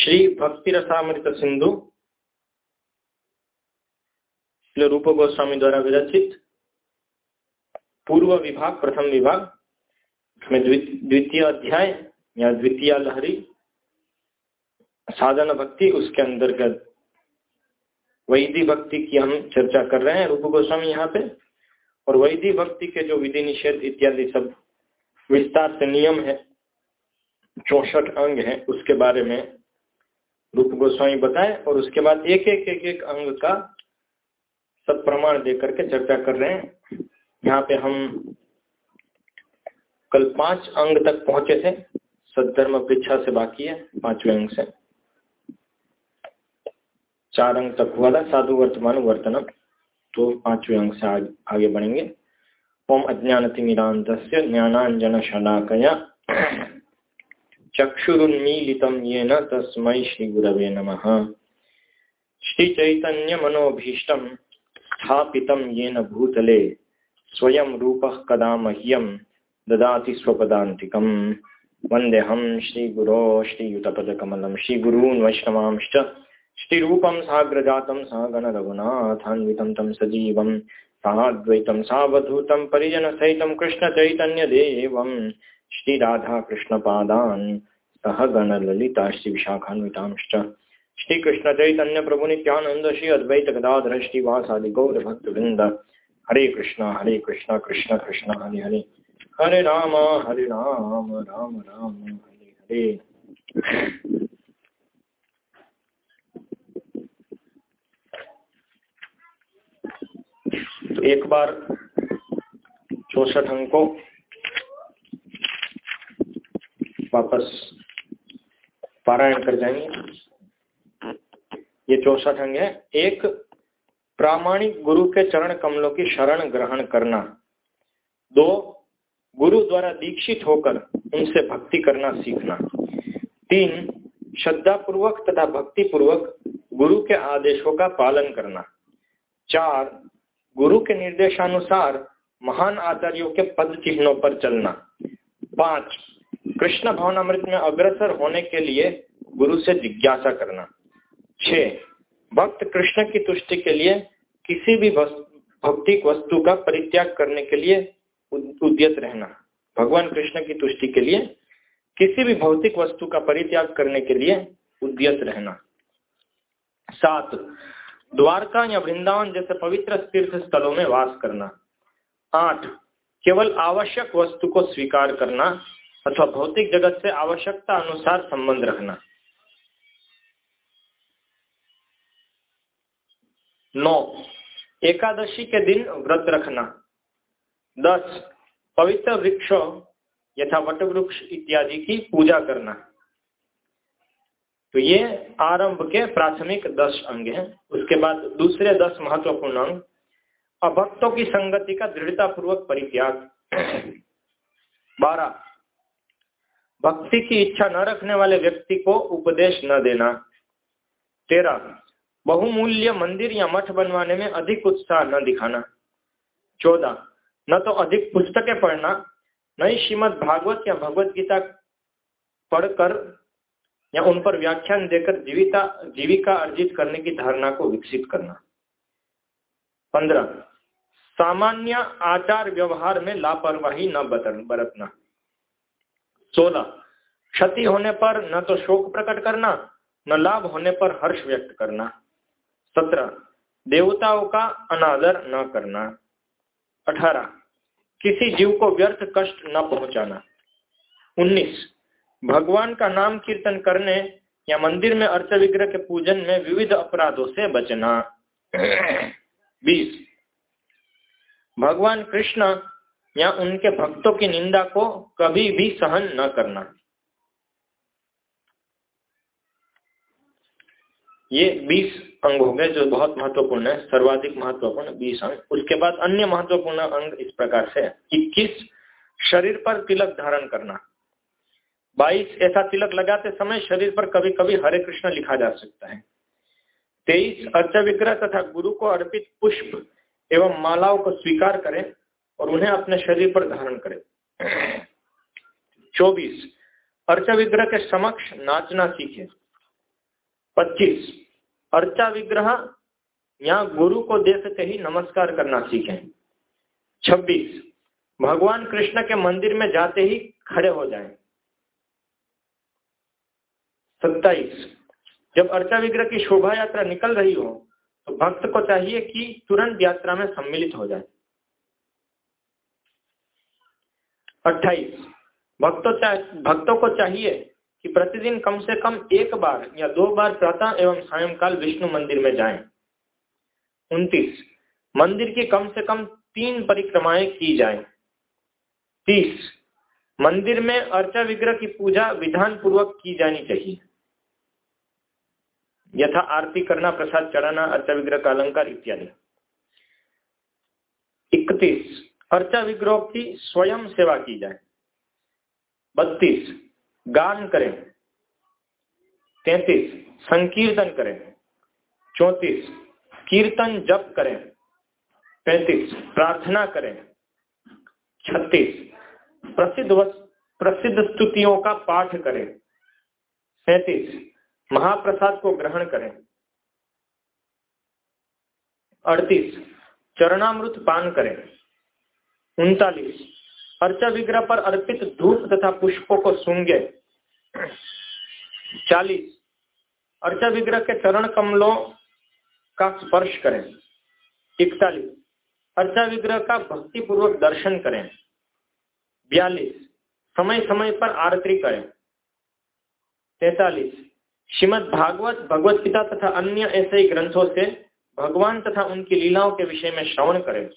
श्री भक्ति रसामृत सिंधु रूप गोस्वामी द्वारा विरचित पूर्व विभाग, प्रथम विभाग में द्वितीय अध्याय, या द्वितीय लहरी, साधन भक्ति, उसके अंतर्गत वैदिक भक्ति की हम चर्चा कर रहे हैं, रूप गोस्वामी यहाँ पे, और वैदिक भक्ति के जो विधि निषेध इत्यादि सब विस्तार से नियम है, चौसठ अंग है, उसके बारे में रूप गोस्वामी बताए और उसके बाद एक एक एक एक अंग का सब प्रमाण दे करके चर्चा कर रहे हैं। यहाँ पे हम कल पाँच अंग तक पहुँचे थे। सद्धर्म परीक्षा से बाकी है पाँचवें अंग से। चार अंग तक हुआ था साधु वर्तमान वर्तनम। तो पाँचवें अंग से आग, आगे बढ़ेंगे। ओम अज्ञानतिमिरांत ज्ञानांजन शलाकया चक्षुरुन्मीलित तस्मै श्रीगुरवे नमः। श्रीचैतन्यमनोभीष्ट स्थापित येन भूतले स्वयं रूपः कदा मह्यम ददाति स्वपदान्तिकम् वन्देऽहं श्रीगुरो श्रीयुतपदकमलं। श्रीगुरून् वैष्णवांश्च श्रीरूपं साग्रजातं सागणरघुनाथान्वितं तं सजीवं साद्वैतं सावधूतं परिजनसहितं कृष्णचैतन्यदेवं श्रीराधाकृष्णपादान् सह गणललिता श्रीविशाखान्वितांश्च श्रीकृष्णचैतन्यप्रभुनित्यानन्द श्री कृष्ण चैतन्य प्रभु नित्यानंद श्री अद्वैत गदाधर श्रीवासादि गौरभक्तवृन्द हरे कृष्णा हरे कृष्णा, कृष्ण कृष्ण, हरे हरे। हरे राम हरे राम राम राम, हरे हरे। तो एक बार चौसठ अंक को वापस पारायण कर जाएँगे। ये चौसठ अंग है। एक, प्रामाणिक गुरु के चरण कमलों की शरण ग्रहण करना। दो, गुरु द्वारा दीक्षित होकर उनसे भक्ति करना सीखना। तीन श्रद्धा पूर्वक तथा भक्ति पूर्वक गुरु के आदेशों का पालन करना। चार, गुरु के निर्देशानुसार महान आचार्यों के पद चिन्हों पर चलना। पाँच कृष्ण भवनामृत में अग्रसर होने के लिए गुरु से जिज्ञासा करना। छ भक्त कृष्ण की तुष्टि के लिए किसी भी भौतिक वस्तु का परित्याग करने के लिए उद्यत रहना। भगवान कृष्ण की तुष्टि के लिए किसी भी भौतिक वस्तु का परित्याग करने के लिए उद्यत रहना। सात, द्वारका या वृंदावन जैसे पवित्र तीर्थ स्थलों में वास करना। आठ, केवल आवश्यक वस्तु को स्वीकार करना। अथवा भौतिक जगत से आवश्यकता अनुसार संबंध रखना। नौ, एकादशी के दिन व्रत रखना। दस, पवित्र वृक्ष यथा वट वृक्ष इत्यादि की पूजा करना। तो ये आरंभ के प्राथमिक दस अंग हैं। उसके बाद दूसरे दस महत्वपूर्ण अंग अभक्तों की संगति का दृढ़ता पूर्वक परित्याग। बारह भक्ति की इच्छा न रखने वाले व्यक्ति को उपदेश न देना। तेरह बहुमूल्य मंदिर या मठ बनवाने में अधिक उत्साह न दिखाना। चौदह, न तो अधिक पुस्तकें पढ़ना न ही श्रीमद भागवत या भगवत गीता पढ़कर या उन पर व्याख्यान देकर जीविता, जीविका अर्जित करने की धारणा को विकसित करना। पंद्रह, सामान्य आचार व्यवहार में लापरवाही न बरतना। सोलह क्षति होने पर न तो शोक प्रकट करना, न लाभ होने पर हर्ष व्यक्त करना। सत्रह, देवताओं का अनादर न करना। अठारह, किसी जीव को व्यर्थ कष्ट न पहुंचाना। उन्नीस, भगवान का नाम कीर्तन करने या मंदिर में अर्थ विग्रह के पूजन में विविध अपराधों से बचना। बीस, भगवान कृष्ण या उनके भक्तों की निंदा को कभी भी सहन न करना। ये बीस अंग हो गए जो बहुत महत्वपूर्ण है, सर्वाधिक महत्वपूर्ण बीस अंग। उसके बाद अन्य महत्वपूर्ण अंग इस प्रकार से इक्कीस, शरीर पर तिलक धारण करना। बाईस, ऐसा तिलक लगाते समय शरीर पर कभी कभी हरे कृष्ण लिखा जा सकता है। तेईस अर्च विग्रह तथा गुरु को अर्पित पुष्प एवं मालाओं को स्वीकार करें। और उन्हें अपने शरीर पर धारण करें। चौबीस, अर्चा विग्रह के समक्ष नाचना सीखे। पच्चीस, अर्चा विग्रह यहाँ गुरु को देखते ही नमस्कार करना सीखें। छब्बीस, भगवान कृष्ण के मंदिर में जाते ही खड़े हो जाएँ। सत्ताईस, जब अर्चा विग्रह की शोभा यात्रा निकल रही हो तो भक्त को चाहिए कि तुरंत यात्रा में सम्मिलित हो जाए। अट्ठाईस। भक्तों भक्तों को चाहिए कि प्रतिदिन कम से कम एक बार या दो बार प्रातः एवं सायंकाल विष्णु मंदिर में जाएँ। उनतीस। मंदिर की कम से कम तीन परिक्रमाएँ की जाएँ। तीस। मंदिर में अर्चा विग्रह की पूजा विधान पूर्वक की जानी चाहिए। यथा आरती करना, प्रसाद चढ़ाना, अर्चा विग्रह का अलंकार इत्यादि। इकतीस। अर्चा विग्रह की स्वयं सेवा की जाए। बत्तीस, गान करें। तैतीस, संकीर्तन करें। चौतीस, कीर्तन जप करें। पैंतीस, प्रार्थना करें। छत्तीस, प्रसिद्ध प्रसिद्ध स्तुतियों का पाठ करें। सैतीस, महाप्रसाद को ग्रहण करें। अड़तीस, चरणामृत पान करें। उनतालीस। अर्चा विग्रह पर अर्पित धूप तथा पुष्पों को सूँगे चालीस। अर्चा विग्रह के चरण कमलों का स्पर्श करें। इकतालीस। अर्चा विग्रह का भक्ति पूर्वक दर्शन करें। बयालीस। समय समय पर आरती करें। तैतालीस। श्रीमद भागवत, भगवत गीता तथा अन्य ऐसे ग्रंथों से भगवान तथा उनकी लीलाओं के विषय में श्रवण करें।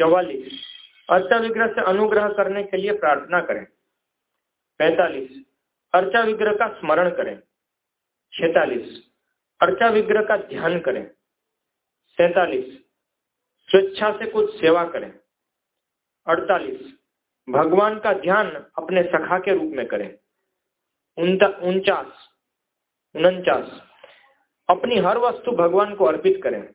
चौवालीस। अर्चा विग्रह से अनुग्रह करने के लिए प्रार्थना करें। पैतालीस। अर्चा विग्रह का स्मरण करें। छेतालीस। अर्चा विग्रह का ध्यान करें। सैतालीस। स्वेच्छा से कुछ सेवा करें। अड़तालीस। भगवान का ध्यान अपने सखा के रूप में करें। उनचास। उनचास। अपनी हर वस्तु भगवान को अर्पित करें।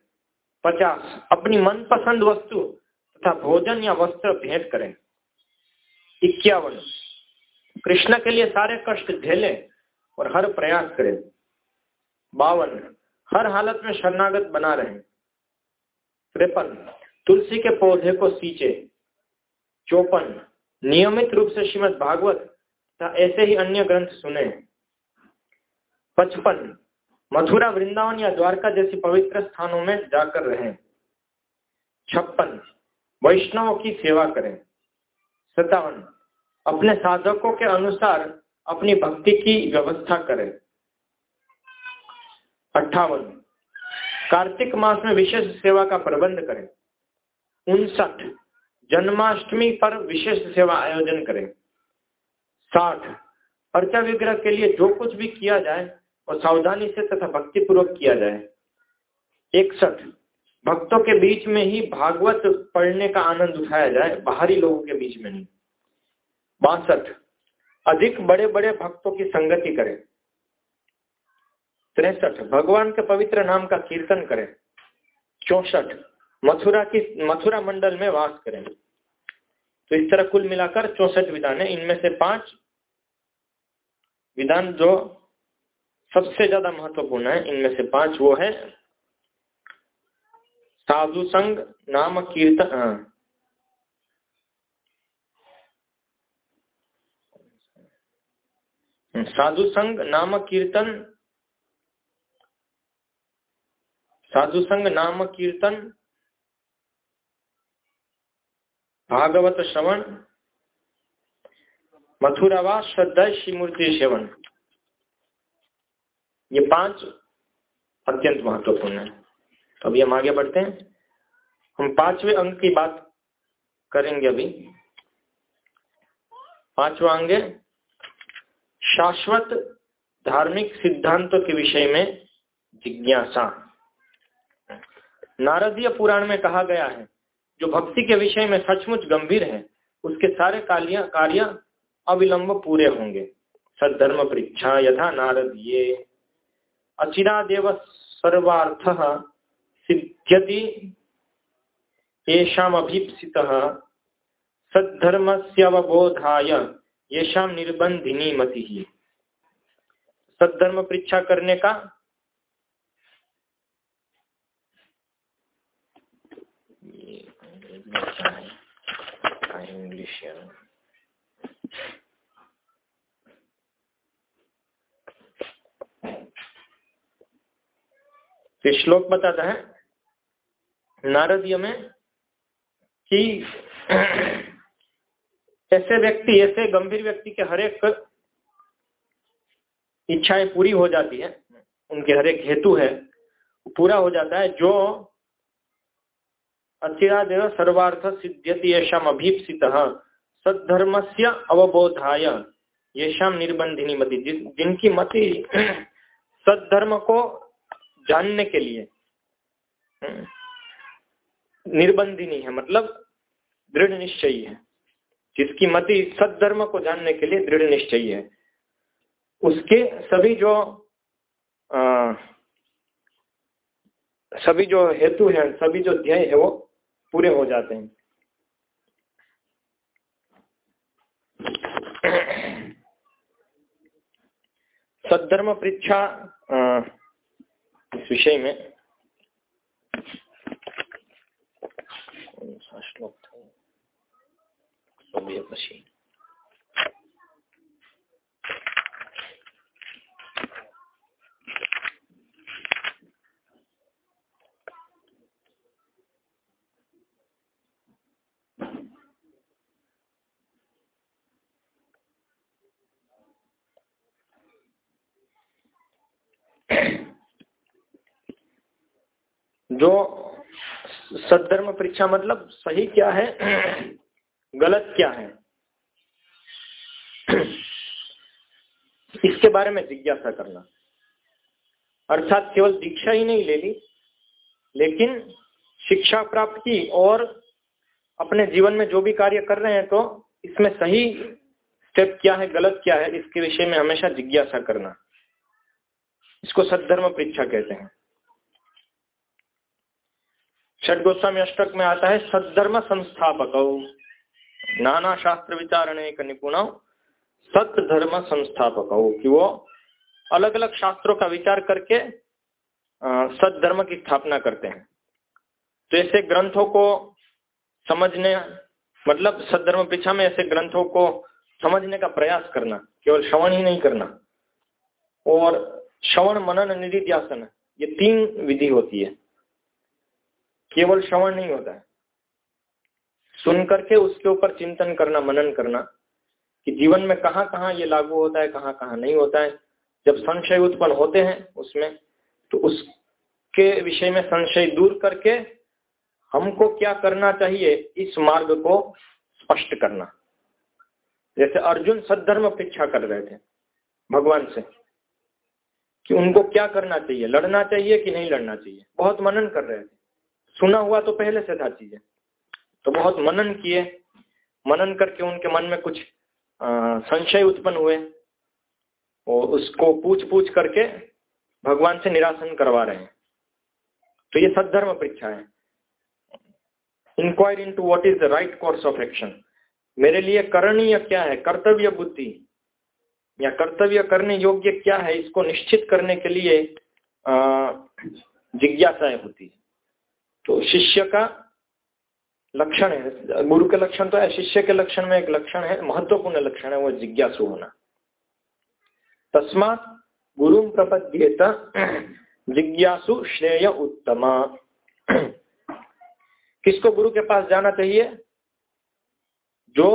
पचास। अपनी मनपसंद वस्तु तथा भोजन या वस्त्र भेंट करें। इक्यावन। कृष्ण के लिए सारे कष्ट झेले और हर प्रयास करें। बावन। हर हालत में शरणागत बना रहे। त्रेपन। तुलसी के पौधे को सींचे। चौपन। नियमित रूप से श्रीमद भागवत तथा ऐसे ही अन्य ग्रंथ सुने। पचपन। मथुरा, वृंदावन या द्वारका जैसी पवित्र स्थानों में जाकर रहें। छप्पन। वैष्णवों की सेवा करें। सत्तावन अपने साधकों के अनुसार अपनी भक्ति की व्यवस्था करें। अट्ठावन, कार्तिक मास में विशेष सेवा का प्रबंध करें। उनसठ, जन्माष्टमी पर विशेष सेवा आयोजन करें। साठ, अर्चा विग्रह के लिए जो कुछ भी किया जाए और सावधानी से तथा भक्ति पूर्वक किया जाए। इकसठ भक्तों के बीच में ही भागवत पढ़ने का आनंद उठाया जाए, बाहरी लोगों के बीच में नहीं। बासठ, अधिक बड़े बड़े भक्तों की संगति करें। तिरसठ, भगवान के पवित्र नाम का कीर्तन करें। चौसठ, मथुरा की, मथुरा मंडल में वास करें। तो इस तरह कुल मिलाकर चौसठ विधान है। इनमें से पाँच विधान जो सबसे ज़्यादा महत्वपूर्ण है, इनमें से पाँच वो है। साधु संघ नाम कीर्तन हाँ। साधु संघ नाम कीर्तन, साधु संघ नाम कीर्तन, भागवत श्रवण, मथुरावास श्रद्धा श्रीमूर्ति सेवन ये पाँच अत्यंत महत्वपूर्ण है अभी हम आगे बढ़ते हैं। हम पाँचवें अंक की बात करेंगे अभी। पांचवा अंग है, शाश्वत धार्मिक सिद्धांतों के विषय में जिज्ञासा। नारदीय पुराण में कहा गया है, जो भक्ति के विषय में सचमुच गंभीर है, उसके सारे कार्य अविलंब पूरे होंगे। सद्धर्म परीक्षा यथा नारद ये अचिरादेव सर्वार्थ सिद्ध्यति येषामभीप्सितः सद्धर्मस्यवबोधाय येषाम निर्बंधिनी मति। सद्धर्म परीक्षा करने का? इंग्लिश श्लोक बताता है। नारदीय में कि ऐसे व्यक्ति, ऐसे गंभीर व्यक्ति के हर एक इच्छाएँ पूरी हो जाती है, उनके हर एक हेतु है पूरा हो जाता है, जो अचिरादेव सर्वार्थ सिद्ध्यति येषाम अभीप्सित सद्धर्म से अवबोधाय येषाम निर्बंधिनी मति। जिनकी मति सद्धर्म को जानने के लिए निर्बंधिनी है मतलब दृढ़ निश्चयी है। जिसकी मति सद्धर्म को जानने के लिए दृढ़ निश्चयी है। उसके सभी जो आ, सभी जो हेतु है सभी जो ध्येय है वो पूरे हो जाते हैं। सद्धर्म परीक्षा इस विषय में श्लोक था जो सद्धर्म परीक्षा मतलब सही क्या है, गलत क्या है? इसके बारे में जिज्ञासा करना। अर्थात केवल दीक्षा ही नहीं ले ली, लेकिन शिक्षा प्राप्त की और अपने जीवन में जो भी कार्य कर रहे हैं तो इसमें सही स्टेप क्या है, गलत क्या है, इसके विषय में हमेशा जिज्ञासा करना। इसको सद्धर्म परीक्षा कहते हैं। षट गोस्वामी अष्टक में आता है, सद्धर्म संस्थापक। नाना शास्त्र विचारण एक निपुण सत धर्म संस्थापक। कि वो अलग अलग शास्त्रों का विचार करके सद्धर्म की स्थापना करते हैं। तो ऐसे ग्रंथों को समझने मतलब सद्धर्म पीछा में ऐसे ग्रंथों को समझने का प्रयास करना, केवल श्रवण ही नहीं करना। और श्रवण मनन निधिध्यासन, ये तीन विधि होती है। केवल श्रवण नहीं होता है। सुन करके उसके ऊपर चिंतन करना, मनन करना कि जीवन में कहाँ कहाँ ये लागू होता है कहाँ कहाँ नहीं होता है। जब संशय उत्पन्न होते हैं उसमें तो उसके विषय में संशय दूर करके हमको क्या करना चाहिए, इस मार्ग को स्पष्ट करना। जैसे अर्जुन सद्धर्म अपेक्षा कर रहे थे, भगवान से, कि उनको क्या करना चाहिए, लड़ना चाहिए कि नहीं लड़ना चाहिए। बहुत मनन कर रहे थे। सुना हुआ तो पहले से था चीज़ें। तो बहुत मनन किए। मनन करके उनके मन में कुछ संशय उत्पन्न हुए। और उसको पूछ पूछ करके भगवान से निराशन करवा रहे हैं। तो ये सद्धर्म परीक्षा है। Inquire into what is the right course of action मेरे लिए करणीय क्या है? कर्तव्य बुद्धि। या कर्तव्य करने योग्य क्या है? इसको निश्चित करने के लिए जिज्ञासाएँ होती है। तो शिष्य का लक्षण है। गुरु के लक्षण तो है, शिष्य के लक्षण में एक लक्षण है, महत्वपूर्ण लक्षण है, वो जिज्ञासु होना। तस्मात गुरु प्रपद्येत जिज्ञासु श्रेय उत्तम। किसको गुरु के पास जाना चाहिए? जो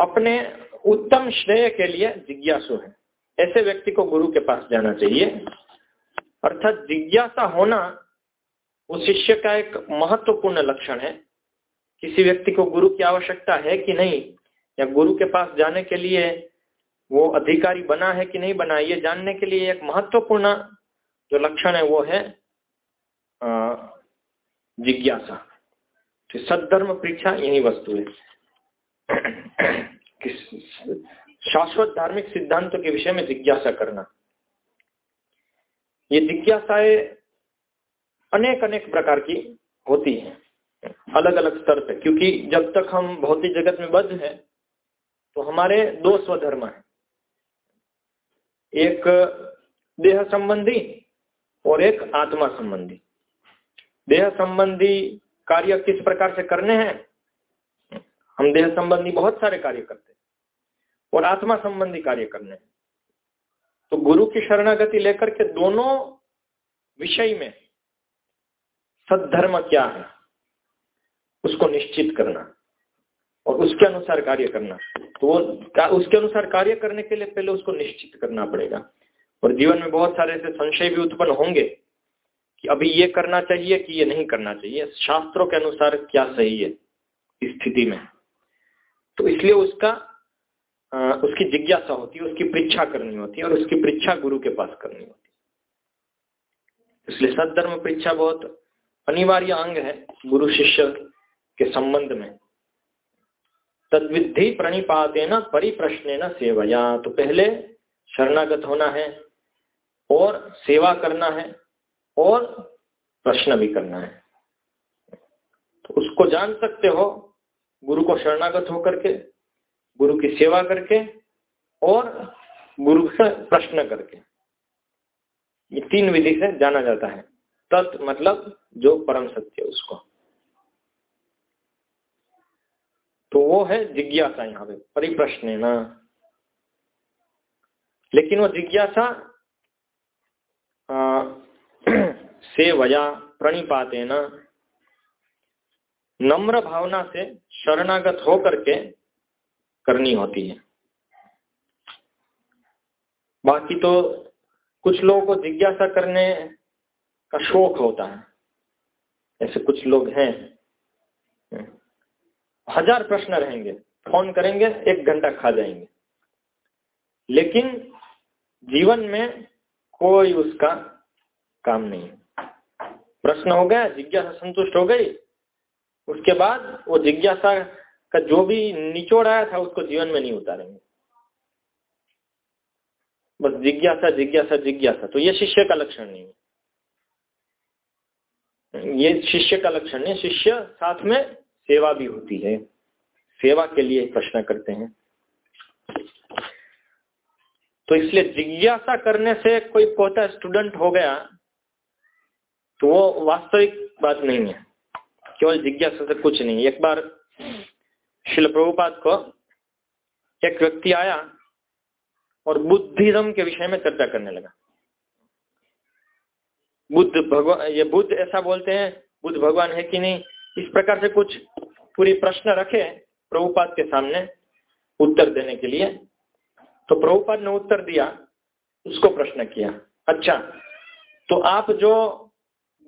अपने उत्तम श्रेय के लिए जिज्ञासु है। ऐसे व्यक्ति को गुरु के पास जाना चाहिए। अर्थात जिज्ञासा होना वो शिष्य का एक महत्वपूर्ण लक्षण है। किसी व्यक्ति को गुरु की आवश्यकता है कि नहीं, या गुरु के पास जाने के लिए वो अधिकारी बना है कि नहीं बना, ये जानने के लिए एक महत्वपूर्ण जो लक्षण है वो है जिज्ञासा। तो सद्धर्म परीक्षा यही वस्तु है। शाश्वत धार्मिक सिद्धांतों के विषय में जिज्ञासा करना। ये जिज्ञासाएँ अनेक अनेक प्रकार की होती है। अलग अलग स्तर पे। क्योंकि जब तक हम भौतिक जगत में बद्ध हैं तो हमारे दो स्वधर्म है। एक देह संबंधी और एक आत्मा संबंधी। देह संबंधी कार्य किस प्रकार से करने हैं? हम देह संबंधी बहुत सारे कार्य करते हैं और आत्मा संबंधी कार्य करने हैं। तो गुरु की शरणागति लेकर के दोनों विषय में सद्धर्म क्या है? उसको निश्चित करना और उसके अनुसार कार्य करना। तो वो उसके अनुसार कार्य करने के लिए पहले उसको निश्चित करना पड़ेगा। और जीवन में बहुत सारे ऐसे संशय भी उत्पन्न होंगे कि अभी ये करना चाहिए कि ये नहीं करना चाहिए। शास्त्रों के अनुसार क्या सही है स्थिति में? तो इसलिए उसका आ, उसकी जिज्ञासा होती है उसकी परीक्षा करनी होती है और उसकी परीक्षा गुरु के पास करनी होती है। इसलिए सदधर्म परीक्षा बहुत अनिवार्य अंग है गुरु शिष्य के संबंध में। तद्विधि प्रणिपाते न परिप्रश्न न सेवया। तो पहले शरणागत होना है और सेवा करना है और प्रश्न भी करना है। तो उसको जान सकते हो, गुरु को शरणागत होकर के, गुरु की सेवा करके और गुरु से प्रश्न करके। ये तीन विधि से जाना जाता है। तत् मतलब जो परम सत्य उसको। तो वो है जिज्ञासा यहाँ पे, परिप्रश्न है ना। लेकिन वो जिज्ञासा से वया प्रणिपाते न। नम्र भावना से शरणागत होकर के करनी होती है। बाकी तो कुछ लोगों को जिज्ञासा करने का शौक होता है। ऐसे कुछ लोग हैं। हज़ार प्रश्न रहेंगे। फ़ोन करेंगे, एक घंटा खा जाएँगे। लेकिन जीवन में कोई उसका काम नहीं प्रश्न हो गया, जिज्ञासा संतुष्ट हो गई। उसके बाद वो जिज्ञासा का जो भी निचोड़ आया था, उसको जीवन में नहीं उतारेंगे। बस जिज्ञासा जिज्ञासा जिज्ञासा। तो ये शिष्य का लक्षण नहीं है। ये शिष्य का लक्षण है। शिष्य साथ में सेवा भी होती है। सेवा के लिए प्रश्न करते हैं। तो इसलिए जिज्ञासा करने से कोई पोता स्टूडेंट हो गया तो वो वास्तविक बात नहीं है। केवल जिज्ञासा से कुछ नहीं। एक बार शिल प्रभुपाद को एक व्यक्ति आया और बुद्धिज्म के विषय में चर्चा करने लगा। बुद्ध भगवान ये बुद्ध ऐसा बोलते हैं, बुद्ध भगवान है कि नहीं? इस प्रकार से कुछ पूरी प्रश्न रखे प्रभुपाद के सामने उत्तर देने के लिए। तो प्रभुपाद ने उत्तर दिया, उसको प्रश्न किया अच्छा तो आप जो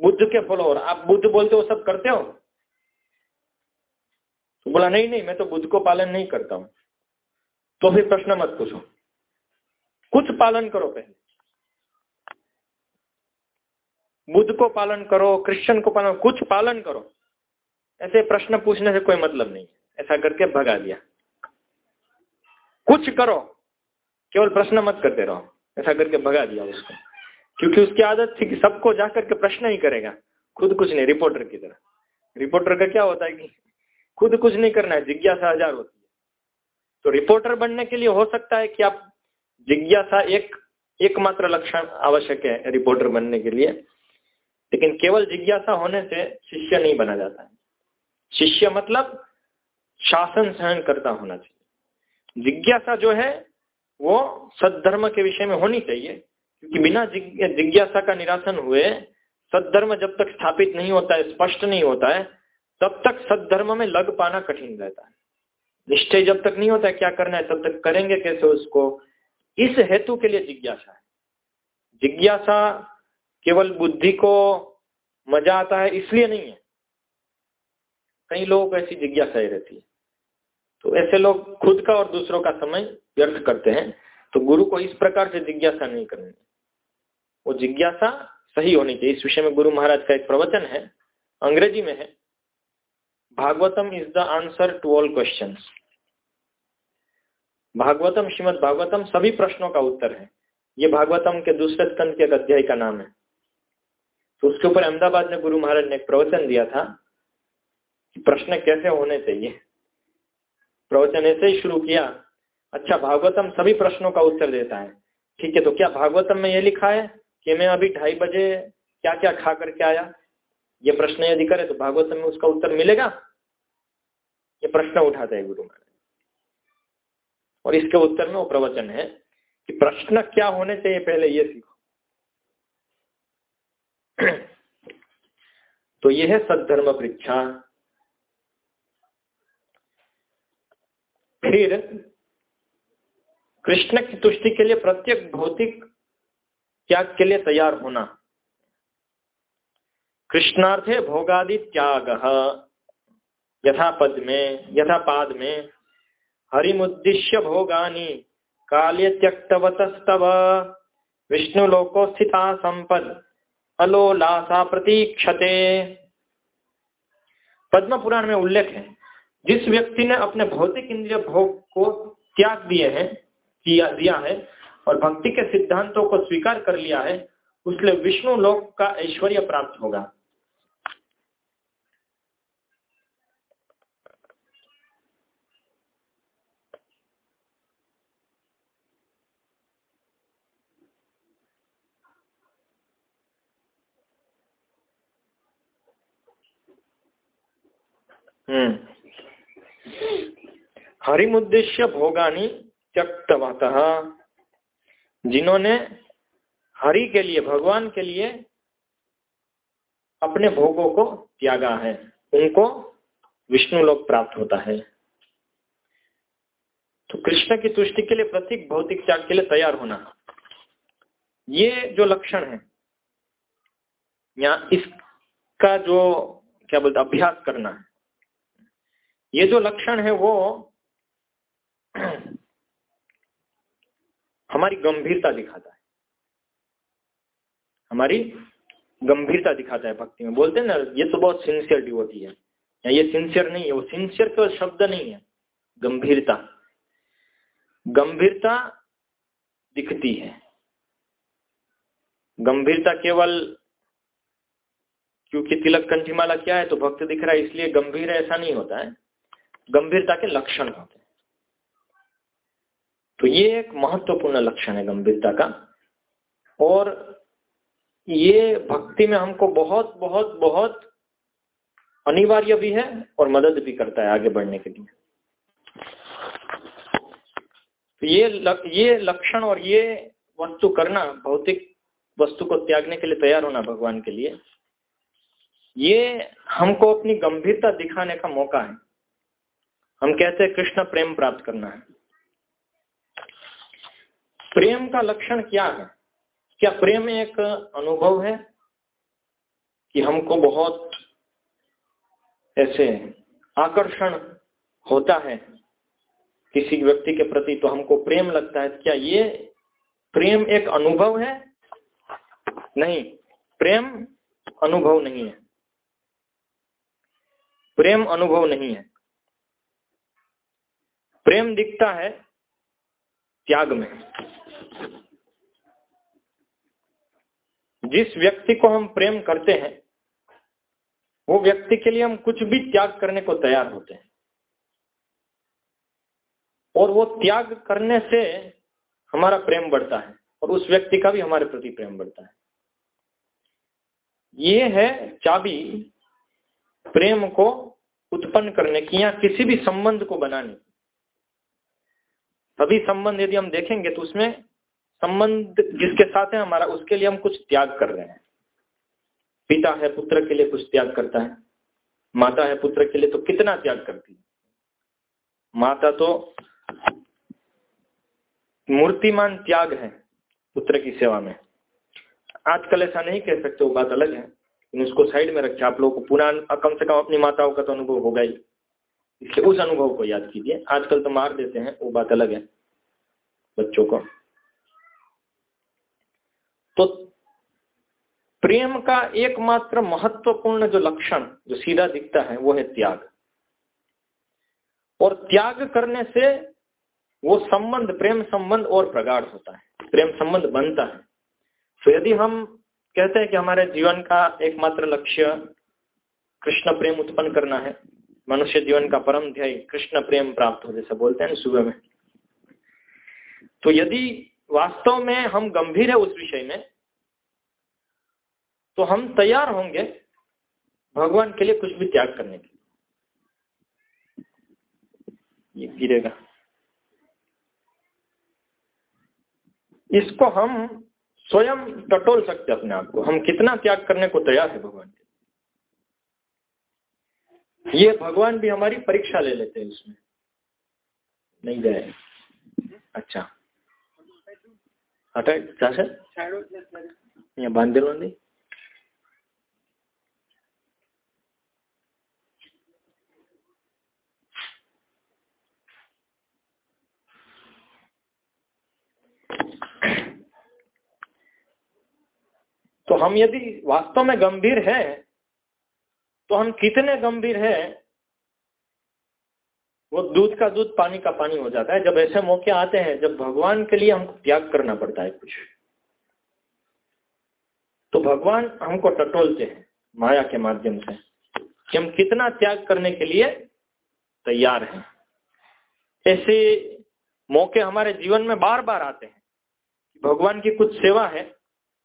बुद्ध के फॉलोअर आप बुद्ध बोलते हो, सब करते हो? तो बोला, नहीं नहीं, मैं तो बुद्ध को पालन नहीं करता हूँ। तो फिर प्रश्न मत पूछो। कुछ पालन करो पहले। बुद्ध को पालन करो क्रिश्चियन को पालन, कुछ पालन करो। ऐसे प्रश्न पूछने से कोई मतलब नहीं। ऐसा करके भगा दिया। कुछ करो, केवल प्रश्न मत करते रहो। ऐसा करके भगा दिया उसको। क्योंकि उसकी आदत थी कि सबको जाकर के प्रश्न ही करेगा। खुद कुछ नहीं, रिपोर्टर की तरह। रिपोर्टर का क्या होता है कि खुद कुछ नहीं करना है, जिज्ञासा हज़ार होती है। तो रिपोर्टर बनने के लिए हो सकता है कि आप जिज्ञासा एक एकमात्र लक्षण आवश्यक है रिपोर्टर बनने के लिए। लेकिन केवल जिज्ञासा होने से शिष्य नहीं बना जाता है। शिष्य मतलब शासन सहन करता होना चाहिए। जिज्ञासा जो है, वो सद्धर्म के विषय में होनी चाहिए, क्योंकि बिना जिज्ञासा का निराशन हुए, सद्धर्म जब तक स्थापित नहीं होता है, स्पष्ट नहीं होता है, तब तक सद्धर्म में लग पाना कठिन रहता है। निश्चय जब तक नहीं होता है, क्या करना है, तब तक करेंगे कैसे उसको? इस हेतु के लिए जिज्ञासा है। जिज्ञासा केवल बुद्धि को मज़ा आता है, इसलिए नहीं है। कई लोगों को ऐसी जिज्ञासा ही रहती है। तो ऐसे लोग खुद का और दूसरों का समय व्यर्थ करते हैं तो गुरु को इस प्रकार से जिज्ञासा नहीं करनी वो जिज्ञासा सही होनी चाहिए। इस विषय में गुरु महाराज का एक प्रवचन है, अंग्रेज़ी में है, Bhagavatam is the answer to all question Bhagavatam Shrimad Bhagavatam सभी प्रश्नों का उत्तर है। ये भागवतम के दूसरे स्कंद के अध्याय का नाम है। उसके ऊपर अहमदाबाद में गुरु महाराज ने एक प्रवचन दिया था कि प्रश्न कैसे होने चाहिए। प्रवचन ऐसे ही शुरू किया अच्छा भागवतम सभी प्रश्नों का उत्तर देता है। ठीक है तो क्या भागवतम में ये लिखा है कि मैं अभी ढाई बजे क्या क्या खा करके आया? ये प्रश्न यदि करे तो भागवतम में उसका उत्तर मिलेगा? ये प्रश्न उठाते हैं गुरु महाराज। और इसके उत्तर में वो प्रवचन है कि प्रश्न क्या होने चाहिए पहले ये सीखो। तो यह है सद्धर्म परीक्षा। फिर कृष्ण की तुष्टि के लिए प्रत्येक भौतिक त्याग के लिए तैयार होना। कृष्णार्थे भोगादि त्याग। यथा पद में यथा पाद में, हरिमुद्दिश्य भोगानी काल्य त्यक्तवतस्तव विष्णुलोको स्थिता संपद। अलोलासा प्रतीक्षते। पद्म पुराण में उल्लेख है, जिस व्यक्ति ने अपने भौतिक इंद्रिय भोग को त्याग दिए हैं, किया, दिया है, और भक्ति के सिद्धांतों को स्वीकार कर लिया है उसने विष्णु लोक का ऐश्वर्य प्राप्त होगा। हरिमुद्देश्य भोगानी त्यक्तवत। जिन्होंने हरि के लिए, भगवान के लिए अपने भोगों को त्यागा है, उनको विष्णु लोक प्राप्त होता है। तो कृष्ण की तुष्टि के लिए, प्रतीक भौतिक त्याग के लिए तैयार होना। ये जो लक्षण है, या इसका जो, क्या बोलते अभ्यास करना है ये जो लक्षण है वो हमारी गंभीरता दिखाता है। हमारी गंभीरता दिखाता है भक्ति में। बोलते हैं ना, ये तो बहुत सिंसियर डिवोटी है। या ये सिंसियर नहीं है, वो सिंसियर तो शब्द नहीं है। गंभीरता। गंभीरता दिखती है। गंभीरता केवल क्योंकि तिलक कंठीमाला क्या है तो भक्त दिख रहा है, इसलिए गंभीर ऐसा नहीं होता है। गंभीरता के लक्षण होते हैं। तो ये एक महत्वपूर्ण लक्षण है गंभीरता का। और ये भक्ति में हमको बहुत बहुत बहुत अनिवार्य भी है और मदद भी करता है आगे बढ़ने के लिए। तो ये लक, ये लक्षण और ये वस्तु करना भौतिक वस्तु को त्यागने के लिए तैयार होना भगवान के लिए ये हमको अपनी गंभीरता दिखाने का मौका है। हम कहते हैं कृष्ण प्रेम प्राप्त करना है। प्रेम का लक्षण क्या है? क्या प्रेम एक अनुभव है कि हमको बहुत ऐसे आकर्षण होता है किसी व्यक्ति के प्रति तो हमको प्रेम लगता है। क्या ये प्रेम एक अनुभव है? नहीं, प्रेम अनुभव नहीं है। प्रेम अनुभव नहीं है। प्रेम दिखता है त्याग में। जिस व्यक्ति को हम प्रेम करते हैं, वो व्यक्ति के लिए हम कुछ भी त्याग करने को तैयार होते हैं। और वो त्याग करने से हमारा प्रेम बढ़ता है और उस व्यक्ति का भी हमारे प्रति प्रेम बढ़ता है। ये है चाबी प्रेम को उत्पन्न करने की या किसी भी संबंध को बनाने की। सभी संबंध यदि हम देखेंगे तो उसमें संबंध जिसके साथ है हमारा, उसके लिए हम कुछ त्याग कर रहे हैं। पिता है, पुत्र के लिए कुछ त्याग करता है। माता है, पुत्र के लिए तो कितना त्याग करती है? माता तो मूर्तिमान त्याग है पुत्र की सेवा में। आजकल ऐसा नहीं कह सकते, वो बात अलग है। उसको साइड में रखे आप लोगों को पुराना, कम से कम अपनी माताओं का तो अनुभव होगा ही। इसलिए उस अनुभव को याद कीजिए। आजकल तो मार देते हैं, वो बात अलग है बच्चों को। तो प्रेम का एकमात्र महत्वपूर्ण जो लक्षण, जो सीधा दिखता है, वो है त्याग। और त्याग करने से वो संबंध, प्रेम संबंध और प्रगाढ़ होता है। प्रेम संबंध बनता है। तो यदि हम कहते हैं कि हमारे जीवन का एकमात्र लक्ष्य कृष्ण प्रेम उत्पन्न करना है मनुष्य जीवन का परम ध्यय कृष्ण प्रेम प्राप्त हो, जैसा बोलते हैं सुबह में। तो यदि वास्तव में हम गंभीर है उस विषय में तो हम तैयार होंगे भगवान के लिए कुछ भी त्याग करने के ये गिरेगा। इसको हम स्वयं टटोल सकते अपने आप को। हम कितना त्याग करने को तैयार है भगवान के ये भगवान भी हमारी परीक्षा ले लेते हैं उसमें। नहीं गए अच्छा। हटाए। यहाँ बाँध दे तो हम यदि वास्तव में गंभीर हैं तो हम कितने गंभीर हैं, वो दूध का दूध पानी का पानी हो जाता है। जब ऐसे मौके आते हैं, जब भगवान के लिए हमको त्याग करना पड़ता है कुछ तो भगवान हमको टटोलते हैं माया के माध्यम से कि हम कितना त्याग करने के लिए तैयार हैं। ऐसे मौके हमारे जीवन में बार बार आते हैं भगवान की कुछ सेवा है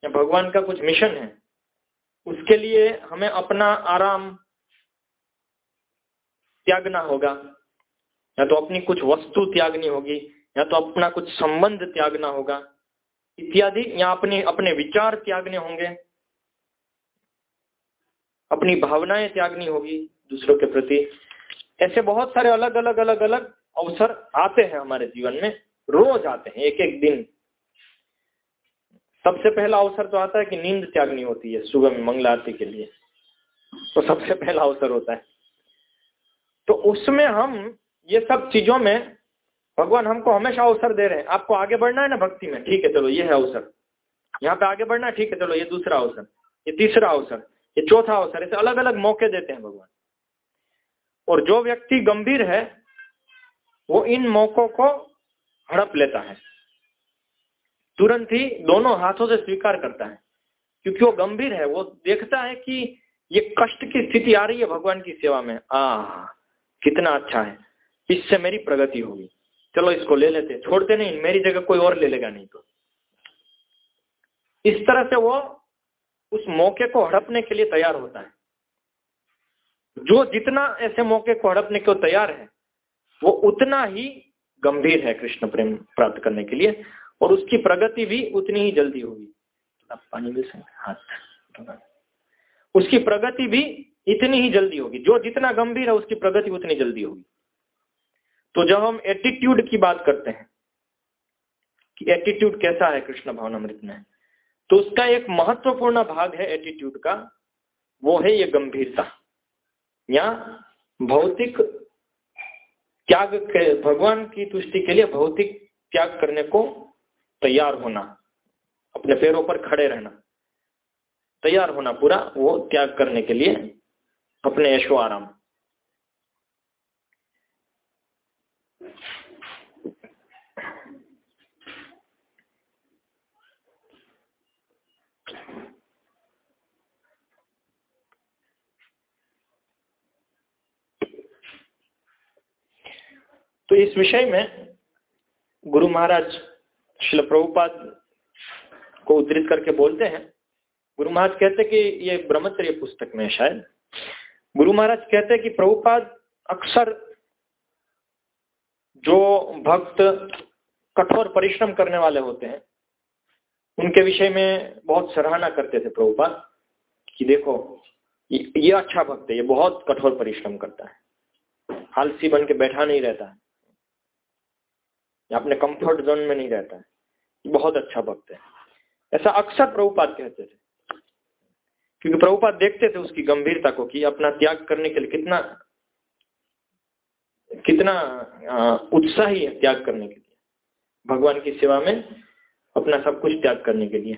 या भगवान का कुछ मिशन है उसके लिए हमें अपना आराम त्यागना होगा। या तो अपनी कुछ वस्तु त्यागनी होगी, या तो अपना कुछ संबंध त्यागना होगा। इत्यादि, या अपने अपने विचार त्यागने होंगे। अपनी भावनाएँ त्यागनी होगी दूसरों के प्रति। ऐसे बहुत सारे अलग अलग अलग अलग अवसर आते हैं हमारे जीवन में। रोज आते हैं एक एक दिन। सबसे पहला अवसर तो आता है कि नींद त्यागनी होती है सुबह में मंगला आरती के लिए। तो सबसे पहला अवसर होता है। तो उसमें हम ये सब चीज़ों में भगवान हमको हमेशा अवसर दे रहे हैं। आपको आगे बढ़ना है ना भक्ति में? ठीक है, चलो, ये है अवसर। यहाँ पे आगे बढ़ना ठीक है, चलो, ये दूसरा अवसर, ये तीसरा अवसर, ये चौथा अवसर ऐसे अलग अलग मौके देते हैं भगवान। और जो व्यक्ति गंभीर है, वो इन मौकों को हड़प लेता है। तुरंत ही दोनों हाथों से स्वीकार करता है। क्योंकि वो गंभीर है, वो देखता है कि ये कष्ट की स्थिति आ रही है भगवान की सेवा में। आ कितना अच्छा है। इससे मेरी प्रगति होगी। चलो इसको ले लेते छोड़ते नहीं, मेरी जगह कोई और ले लेगा नहीं तो। इस तरह से वो उस मौके को हड़पने के लिए तैयार होता है। जो जितना ऐसे मौके को हड़पने को तैयार है, वो उतना ही गंभीर है कृष्ण प्रेम प्राप्त करने के लिए। और उसकी प्रगति भी उतनी ही जल्दी होगी। पानी भी हाथ उसकी प्रगति भी इतनी ही जल्दी होगी। जो जितना गंभीर है, उसकी प्रगति उतनी जल्दी होगी। तो जब हम एटीट्यूड की बात करते हैं, कि एटीट्यूड कैसा है, कृष्ण भावनामृत में तो उसका एक महत्वपूर्ण भाग है एटीट्यूड का, वो है ये गंभीरता। या भौतिक त्याग भगवान की तुष्टि के लिए भौतिक त्याग करने को तैयार होना, अपने पैरों पर खड़े रहना। तैयार होना पूरा, वो त्याग करने के लिए अपने यशो आराम। तो इस विषय में गुरु महाराज शिल प्रभुपाद को उद्धृत करके बोलते हैं। गुरु महाराज कहते कि ये ब्रह्मचर्य पुस्तक में शायद। गुरु महाराज कहते कि प्रभुपाद अक्सर जो भक्त कठोर परिश्रम करने वाले होते हैं, उनके विषय में बहुत सराहना करते थे प्रभुपाद कि देखो, ये अच्छा भक्त है, ये बहुत कठोर परिश्रम करता है। आलसी बन के बैठा नहीं रहता है। या अपने कंफर्ट जोन में नहीं रहता है। बहुत अच्छा भक्त है। ऐसा अक्सर प्रभुपाद कहते थे। क्योंकि प्रभुपाद देखते थे उसकी गंभीरता को कि अपना त्याग करने के लिए कितना कितना उत्साही है त्याग करने के लिए। भगवान की सेवा में अपना सब कुछ त्याग करने के लिए।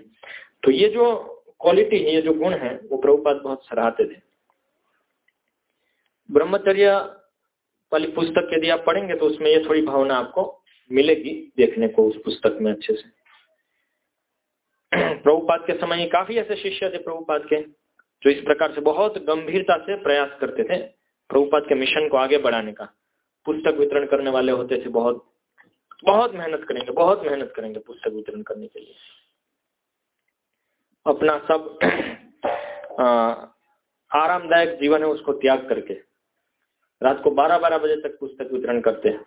तो ये जो क्वालिटी है ये जो गुण है, वो प्रभुपाद बहुत सराहते थे। ब्रह्मचर्य वाली पुस्तक यदि आप पढ़ेंगे तो उसमें ये थोड़ी भावना आपको मिलेगी देखने को उस पुस्तक में अच्छे से। प्रभुपाद के समय काफ़ी ऐसे शिष्य थे प्रभुपाद के, जो इस प्रकार से बहुत गंभीरता से प्रयास करते थे प्रभुपाद के मिशन को आगे बढ़ाने का। पुस्तक वितरण करने वाले होते थे बहुत बहुत मेहनत करेंगे, बहुत मेहनत करेंगे पुस्तक वितरण करने के लिए। अपना सब आरामदायक जीवन है उसको त्याग करके। रात को 12-12 बजे तक पुस्तक वितरण करते हैं।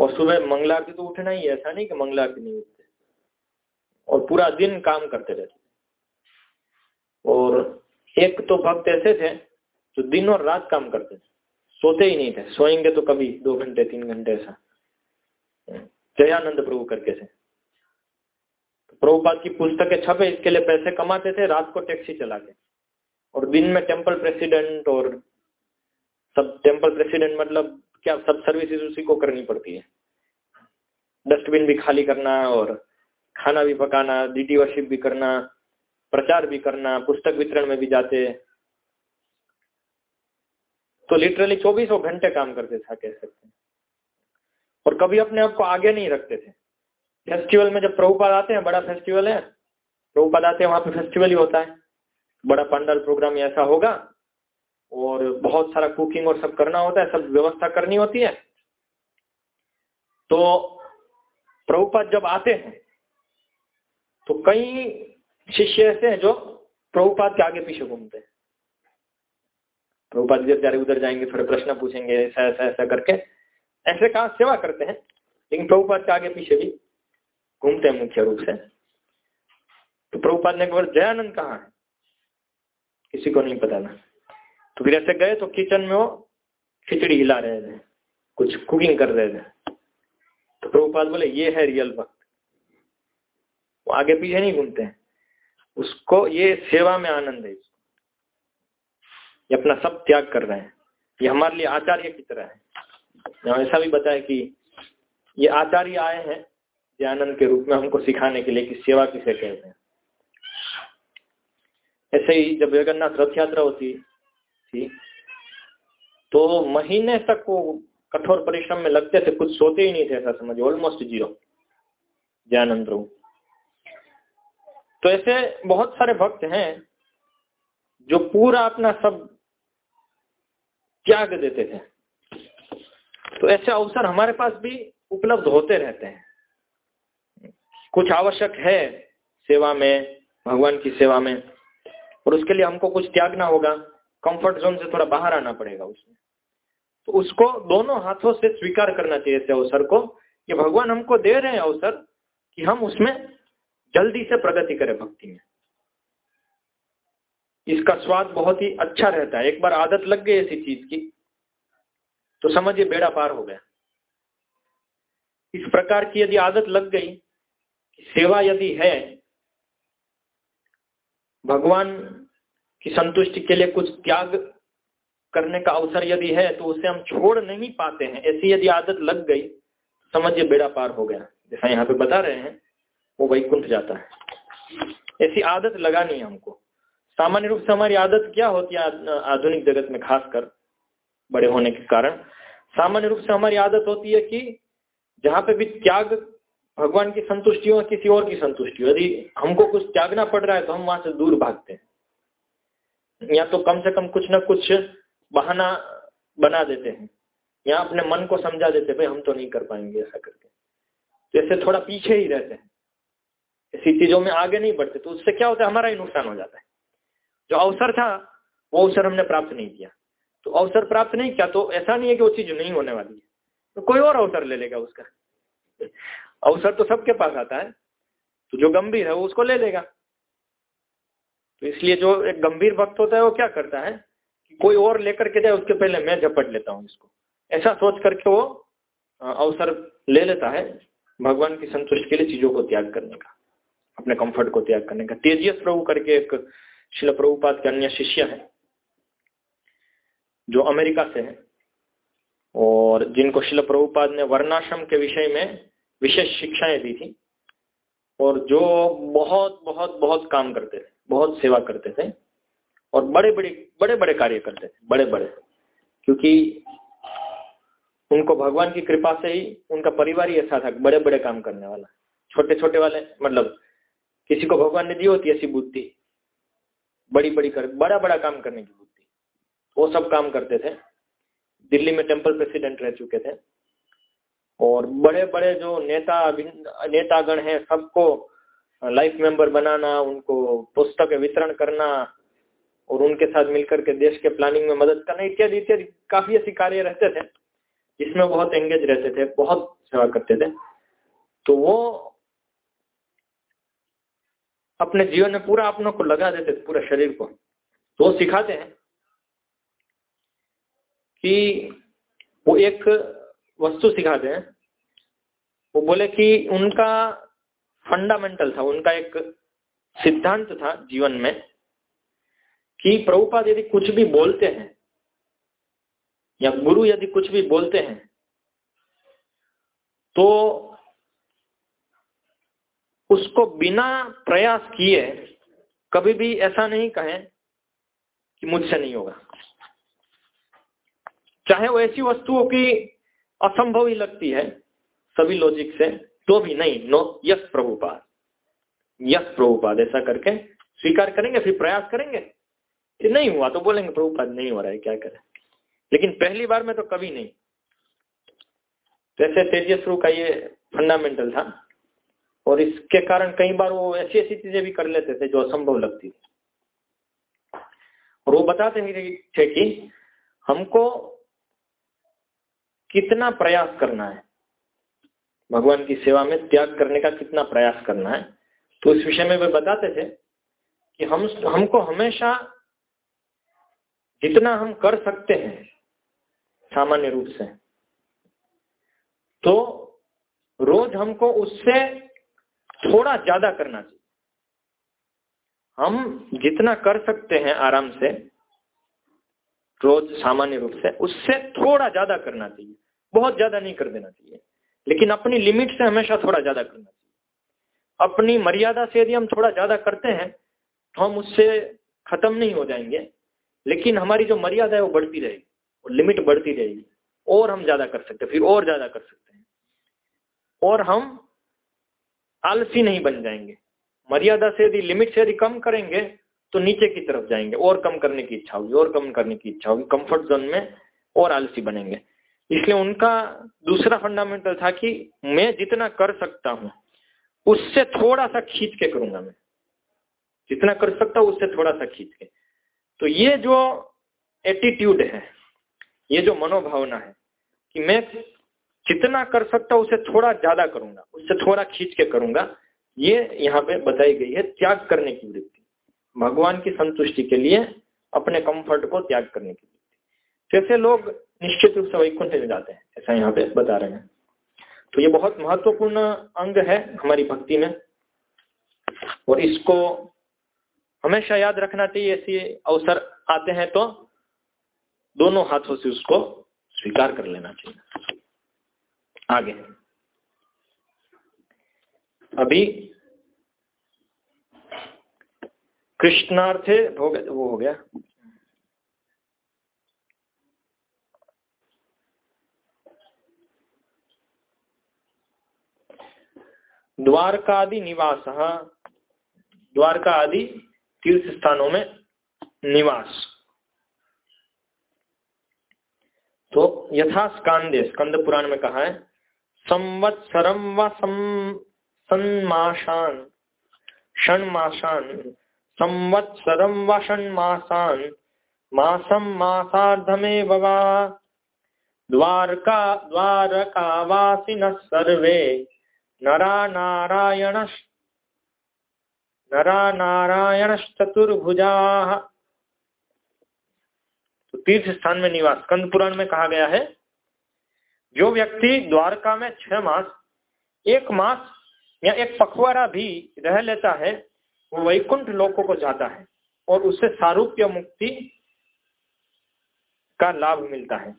और सुबह मंगला आरती तो उठना ही ऐसा नहीं कि मंगला आरती नहीं उठते। और पूरा दिन काम करते रहते और एक तो भक्त ऐसे थे जो दिन और रात काम करते थे। सोते ही नहीं थे। सोएँगे तो कभी दो घंटे, तीन घंटे ऐसा। जयानंद प्रभु करके थे। प्रभुपाद की पुस्तकें छपे, इसके लिए पैसे कमाते थे, रात को टैक्सी चला के और दिन में टेंपल प्रेसिडेंट और सब टेंपल प्रेसिडेंट मतलब क्या सब सर्विसेज़ उसी को करनी पड़ती है? डस्टबिन भी खाली करना और खाना भी पकाना डी वर्शिप भी करना, प्रचार भी करना, पुस्तक वितरण में भी जाते। तो लिटरली चौबीसों घंटे काम करते था कह सकते हैं। और कभी अपने आप को आगे नहीं रखते थे। फेस्टिवल में जब प्रभुपाद आते हैं, बड़ा फेस्टिवल है। प्रभुपाद आते हैं, वहाँ पे फेस्टिवल ही होता है। बड़ा पंडाल प्रोग्राम ऐसा होगा। और बहुत सारा कुकिंग और सब करना होता है, सब व्यवस्था करनी होती है। तो प्रभुपाद जब आते हैं तो कई शिष्य ऐसे हैं जो प्रभुपाद के आगे पीछे घूमते हैं। प्रभुपाद इधर जा उधर जाएँगे थोड़े प्रश्न पूछेंगे, ऐसा ऐसा ऐसा करके। ऐसे कहा सेवा करते हैं, लेकिन प्रभुपाद के आगे पीछे भी घूमते हैं मुख्य रूप से। तो प्रभुपाद ने कहा, जयानंद कहाँ है? किसी को नहीं पता ना। तो फिर ऐसे गए तो किचन में वो खिचड़ी हिला रहे थे, कुछ कुकिंग कर रहे थे। तो प्रभुपाद बोले, ये है रियल भक्त। वो आगे पीछे नहीं घूमते हैं। उसको ये सेवा में आनंद है ये अपना सब त्याग कर रहे हैं। ये हमारे लिए आचार्य की तरह है। ऐसा भी बताया कि ये आचार्य आए हैं दयानंद के रूप में हमको सिखाने के लिए कि सेवा किसे कहते हैं। ऐसे ही जब जगन्नाथ रथ यात्रा होती थी। तो महीने तक वो कठोर परिश्रम में लगते थे, कुछ सोते ही नहीं थे ऐसा समझ ऑलमोस्ट ज़ीरो दयानंद प्रभु तो ऐसे बहुत सारे भक्त हैं जो पूरा अपना सब त्याग देते थे। तो ऐसे अवसर हमारे पास भी उपलब्ध होते रहते हैं। कुछ आवश्यक है सेवा में, भगवान की सेवा में, और उसके लिए हमको कुछ त्यागना होगा। कंफर्ट जोन से थोड़ा बाहर आना पड़ेगा उसमें। तो उसको दोनों हाथों से स्वीकार करना चाहिए इस अवसर को कि भगवान हमको दे रहे हैं अवसर कि हम उसमें जल्दी से प्रगति करें भक्ति में। इसका स्वाद बहुत ही अच्छा रहता है। एक बार आदत लग गई ऐसी चीज़ की तो समझिए बेड़ा पार हो गया। इस प्रकार की यदि आदत लग गई सेवा यदि है, भगवान की संतुष्टि के लिए कुछ त्याग करने का अवसर यदि है तो उसे हम छोड़ नहीं पाते हैं। ऐसी यदि आदत लग गई समझिए बेड़ा पार हो गया। जैसा यहाँ पे बता रहे हैं, वो वैकुंठ जाता है। ऐसी आदत लगानी है हमको। सामान्य रूप से हमारी आदत क्या होती है आधुनिक जगत में, खासकर बड़े होने के कारण? सामान्य रूप से हमारी आदत होती है कि जहाँ पे भी त्याग, भगवान की संतुष्टि हो किसी और की संतुष्टि हो, यदि हमको कुछ त्यागना पड़ रहा है तो हम वहाँ से दूर भागते हैं। या तो कम से कम कुछ ना कुछ बहाना बना देते हैं, या अपने मन को समझा देते भाई, हम तो नहीं कर पाएँगे ऐसा करके। जैसे तो थोड़ा पीछे ही रहते हैं। ऐसी चीज़ों में आगे नहीं बढ़ते तो उससे क्या होता है, हमारा ही नुकसान हो जाता है। जो अवसर था, वो अवसर हमने प्राप्त नहीं किया। तो अवसर प्राप्त नहीं किया तो ऐसा नहीं है कि वो चीज़ नहीं होने वाली है। तो कोई और अवसर ले लेगा उसका। अवसर तो सबके पास आता है तो जो गंभीर है, वो उसको ले लेगा। तो इसलिए जो एक गंभीर भक्त होता है, वो क्या करता है कि कोई और लेकर के जाए, उसके पहले मैं झपट लेता हूँ इसको। ऐसा सोच करके वो अवसर ले लेता है भगवान की संतुष्टि के लिए चीज़ों को त्याग करने का, अपने कंफर्ट को त्याग करने का। तेजियस प्रभु करके एक शिल प्रभुपाद के अन्य शिष्य है, जो अमेरिका से है, और जिनको शिल प्रभुपाद ने वर्णाश्रम के विषय में विशेष शिक्षाएँ दी थी, और जो बहुत बहुत बहुत काम करते थे। बहुत सेवा करते थे और बड़े बड़े बड़े बड़े कार्य करते थे, बड़े बड़े। क्योंकि उनको भगवान की कृपा से ही उनका परिवार ही ऐसा था बड़े बड़े काम करने वाला। छोटे छोटे वाले मतलब किसी को भगवान ने दी होती ऐसी बुद्धि, बड़ी बड़ी कर, बड़ा बड़ा काम करने की बुद्धि, वो सब काम करते थे। दिल्ली में टेंपल प्रेसिडेंट रह चुके थे। और बड़े बड़े जो नेता नेतागण हैं, सबको लाइफ मेंबर बनाना, उनको पुस्तक वितरण करना और उनके साथ मिलकर के देश के प्लानिंग में मदद करना, इत्यादि इत्यादि। काफ़ी ऐसी कार्य रहते थे, जिसमें बहुत एंगेज रहते थे, बहुत सेवा करते थे। तो वो अपने जीवन में पूरा अपनों को लगा देते थे, पूरे शरीर को। तो वो सिखाते हैं कि वो एक वस्तु सिखाते हैं। वो बोले कि उनका फंडामेंटल था, उनका एक सिद्धांत था जीवन में कि प्रभुपाद यदि कुछ भी बोलते हैं, या गुरु यदि कुछ भी बोलते हैं तो उसको बिना प्रयास किए कभी भी ऐसा नहीं कहें कि मुझसे नहीं होगा। चाहे वो ऐसी वस्तुओं की असंभव ही लगती है सभी लॉजिक से तो भी नहीं, no, yes Prabhupada. Yes Prabhupada, ऐसा करके स्वीकार करेंगे, फिर प्रयास करेंगे कि नहीं हुआ तो बोलेंगे, प्रभुपाद, नहीं हो रहा है, क्या करें? लेकिन पहली बार में तो कभी नहीं। वैसे तेजस्व का ये फंडामेंटल था, और इसके कारण कई बार वो ऐसी ऐसी चीज़ें भी कर लेते थे जो असंभव लगती थी। और वो बताते थे कि हमको कितना प्रयास करना है। भगवान की सेवा में त्याग करने का कितना प्रयास करना है? तो इस विषय में वे बताते थे कि हम, हमको हमेशा जितना हम कर सकते हैं, सामान्य रूप से तो रोज हमको उससे थोड़ा ज़्यादा करना चाहिए। हम जितना कर सकते हैं आराम से, रोज सामान्य रूप से, उससे थोड़ा ज़्यादा करना चाहिए। बहुत ज़्यादा नहीं कर देना चाहिए। लेकिन अपनी लिमिट से हमेशा थोड़ा ज़्यादा करना चाहिए। अपनी मर्यादा से यदि हम थोड़ा ज़्यादा करते हैं तो हम उससे खत्म नहीं हो जाएँगे, लेकिन हमारी जो मर्यादा है वो बढ़ती रहेगी, और लिमिट बढ़ती रहेगी, और हम ज़्यादा कर सकते हैं, फिर और ज़्यादा कर सकते हैं। और हम आलसी नहीं बन जाएँगे। मर्यादा से यदि लिमिट से यदि कम करेंगे तो नीचे की तरफ़ जाएँगे, और कम करने की इच्छा होगी, और कम करने की इच्छा होगी कंफर्ट जोन में और आलसी बनेंगे। इसलिए उनका दूसरा फंडामेंटल था कि मैं जितना कर सकता हूँ, उससे थोड़ा सा खींच के करूँगा मैं। जितना कर सकता हूँ, उससे थोड़ा सा खींच के। तो ये जो एटीट्यूड है, ये जो मनोभावना है कि मैं जितना कर सकता हूँ, उसे थोड़ा ज़्यादा करूँगा, उससे थोड़ा खींच के करूँगा, ये यहाँ पे बताई गई है त्याग करने की वृत्ति। भगवान की संतुष्टि के लिए अपने कंफर्ट को त्याग करने की वृत्ति। जैसे लोग निश्चित रूप से वैकुंठ में जाते हैं, ऐसा यहाँ पे बता रहे हैं। तो ये बहुत महत्वपूर्ण अंग है हमारी भक्ति में, और इसको हमेशा याद रखना चाहिए, ऐसे अवसर आते हैं तो दोनों हाथों से उसको स्वीकार कर लेना चाहिए। आगे। अभी कृष्णार्थे गया वो हो गया। द्वारकादि निवास। द्वारका आदि तीर्थ स्थानों में निवास। तो यथा स्कांदे स्कंद पुराण में कहा है संवत्सरम व सन्माशान षणमाशान संवत्सरम व षणमासान मासम मासार्धमे वा, द्वारका, द्वारकावासिनः सर्वे। नरा नारायण नरा नारायण चतुर्भुजा तो तीर्थ स्थान में निवास कंद पुराण में कहा गया है, जो व्यक्ति द्वारका में छह मास, एक मास या एक पखवाड़ा भी रह लेता है, वो वैकुंठ लोकों को जाता है और उससे सारूप्य मुक्ति का लाभ मिलता है।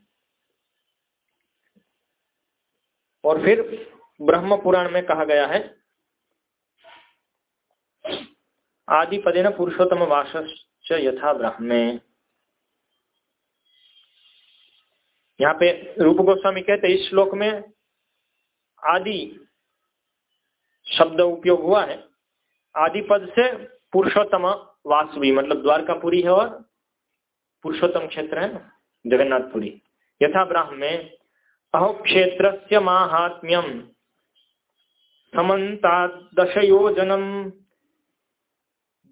और फिर ब्रह्म पुराण में कहा गया है। आदि पदे न पुरुषोत्तम वास यथा ब्रह्मे यहाँ पे रूप गोस्वामी कहते इस श्लोक में आदि शब्द उपयोग हुआ है। आदि पद से पुरुषोत्तम वासवी मतलब द्वारकापुरी है और पुरुषोत्तम क्षेत्र है जगन्नाथपुरी। यथा ब्राह्म अहो क्षेत्र से माहात्म्यम। समन्ता दशयोजनम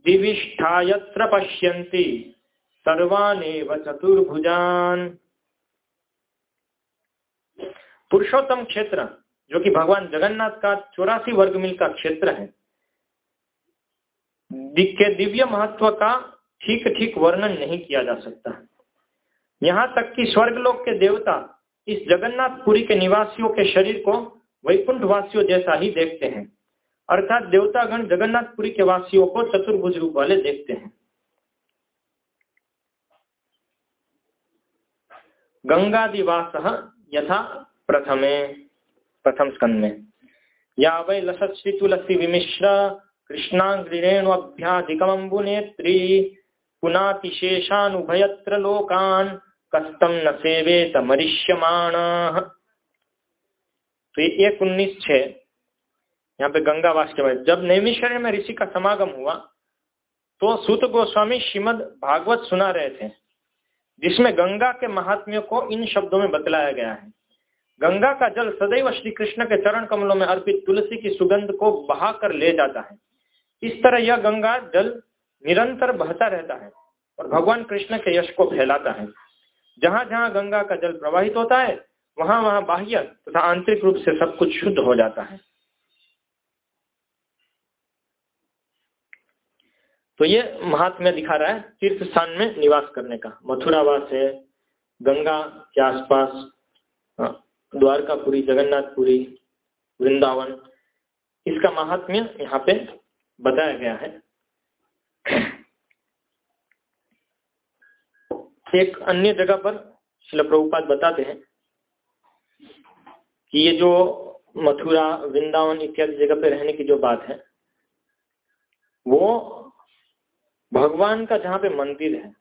दिविष्ठा यत्र पश्यन्ति। सर्वानेव चतुर्भुजान। पुरुषोत्तम क्षेत्र, जो कि भगवान जगन्नाथ का चौरासी वर्ग मिल का क्षेत्र है के दिव्य महत्व का ठीक ठीक वर्णन नहीं किया जा सकता। यहाँ तक कि स्वर्गलोक के देवता इस जगन्नाथपुरी के निवासियों के शरीर को वैकुंठ वासियों जैसा ही देखते हैं। अर्थात देवतागण जगन्नाथपुरी के वासियों को चतुर्भुज रूप वाले देखते हैं। गंगादिवास यथा प्रथमे, प्रथम स्कंद में या वै लसश्री तुलसी विमिश्र कृष्णाग्रिरेणुभ्याधिकमबुनेत्री पुनातिशेषानुभयत्र लोकान कस्तम न सेवेत मरिष्यमाण। तो ये एक उन्नीस छ यहाँ पे गंगा वास्तव जब नैमिषर्य में ऋषि का समागम हुआ तो सूत गोस्वामी श्रीमद भागवत सुना रहे थे, जिसमें गंगा के महात्म्य को इन शब्दों में बतलाया गया है। गंगा का जल सदैव श्री कृष्ण के चरण कमलों में अर्पित तुलसी की सुगंध को बहा कर ले जाता है। इस तरह यह गंगा जल निरंतर बहता रहता है और भगवान कृष्ण के यश को फैलाता है। जहाँ जहाँ गंगा का जल प्रवाहित होता है वहाँ वहाँ बाह्य तथा आंतरिक रूप से सब कुछ शुद्ध हो जाता है। तो ये महात्म्य दिखा रहा है तीर्थ स्थान में निवास करने का। मथुरावास है, गंगा के आसपास द्वारकापुरी, जगन्नाथपुरी, वृंदावन, इसका महात्म्य यहाँ पे बताया गया है। एक अन्य जगह पर शिल प्रभुपाद बताते हैं। कि ये जो मथुरा, वृंदावन इत्यादि जगह पे रहने की जो बात है, वो भगवान का जहाँ पे मंदिर है,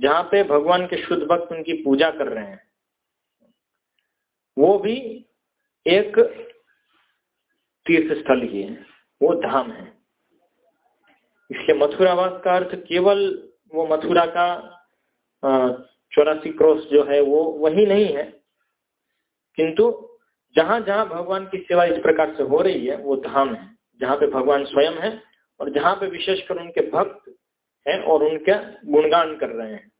जहाँ पे भगवान के शुद्ध भक्त उनकी पूजा कर रहे हैं, वो भी एक तीर्थ स्थल ही है, वो धाम है। इसलिए मथुरावास का अर्थ केवल वो मथुरा का चौरासी क्रॉस जो है, वो वही नहीं है। किंतु जहाँ जहाँ भगवान की सेवा इस प्रकार से हो रही है, वो धाम है, जहाँ पे भगवान स्वयं है और जहाँ पे विशेषकर उनके भक्त हैं और उनके गुणगान कर रहे हैं।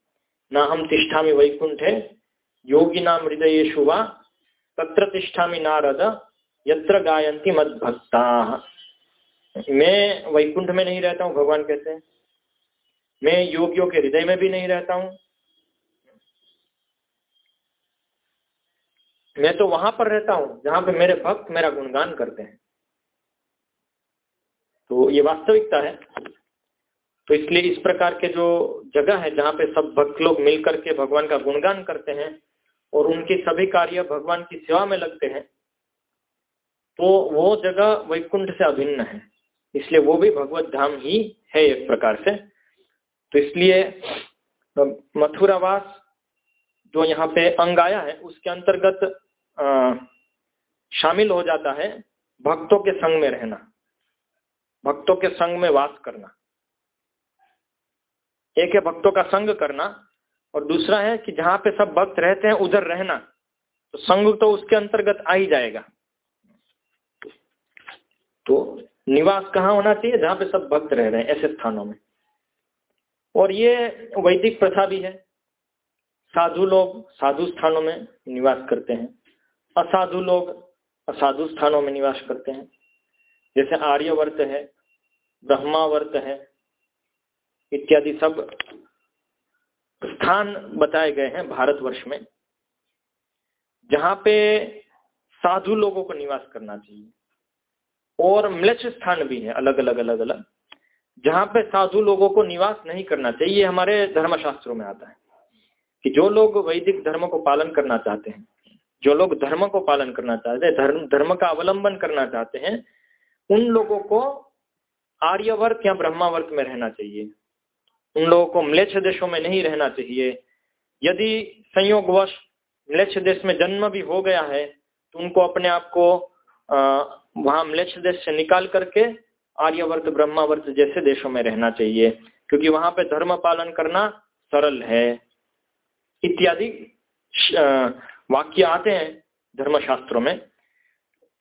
ना हम तिष्ठा में वैकुंठ है, योगी नाम हृदय शुभा तत्र तिष्ठा में नारद, यत्र गायंती मद भक्ता मैं वैकुंठ में नहीं रहता हूँ, भगवान कहते हैं। मैं योगियों के हृदय में भी नहीं रहता हूँ। मैं तो वहाँ पर रहता हूँ, जहाँ पे मेरे भक्त मेरा गुणगान करते हैं। तो ये वास्तविकता है। तो इसलिए इस प्रकार के जो जगह है, जहाँ पे सब भक्त लोग मिलकर के भगवान का गुणगान करते हैं और उनके सभी कार्य भगवान की सेवा में लगते हैं तो वो जगह वैकुंठ से अभिन्न है। इसलिए वो भी भगवत धाम ही है एक प्रकार से। तो इसलिए मथुरावास जो यहाँ पे अंग आया है, उसके अंतर्गत शामिल हो जाता है भक्तों के संग में रहना, भक्तों के संग में वास करना। एक है भक्तों का संग करना और दूसरा है कि जहाँ पे सब भक्त रहते हैं, उधर रहना। तो संग तो उसके अंतर्गत आ ही जाएगा। तो निवास कहाँ होना चाहिए? जहाँ पे सब भक्त रह रहे हैं, ऐसे स्थानों में। और ये वैदिक प्रथा भी है। साधु लोग साधु स्थानों में निवास करते हैं। असाधु लोग असाधु स्थानों में निवास करते हैं। जैसे आर्यवर्त है, ब्रह्मावर्त है, इत्यादि सब स्थान बताए गए हैं भारतवर्ष में, जहाँ पे साधु लोगों को निवास करना चाहिए। और म्लेच्छ स्थान भी है, अलग अलग अलग अलग, जहाँ पे साधु लोगों को निवास नहीं करना चाहिए। हमारे धर्मशास्त्रों में आता है कि जो लोग वैदिक धर्म को पालन करना चाहते हैं जो लोग धर्म को पालन करना चाहते हैं, धर्म धर्म का अवलंबन करना चाहते हैं, उन लोगों को आर्यवर्त या ब्रह्मावर्त में रहना चाहिए। उन लोगों को म्लेच्छ देशों में नहीं रहना चाहिए। यदि संयोगवश म्लेच्छ देश में जन्म भी हो गया है तो उनको अपने आप को वहाँ म्लेच्छ देश से निकाल करके आर्यवर्त, ब्रह्मावर्त जैसे देशों में रहना चाहिए, क्योंकि वहाँ पे धर्म पालन करना सरल है। इत्यादि वाक्य आते हैं धर्मशास्त्रों में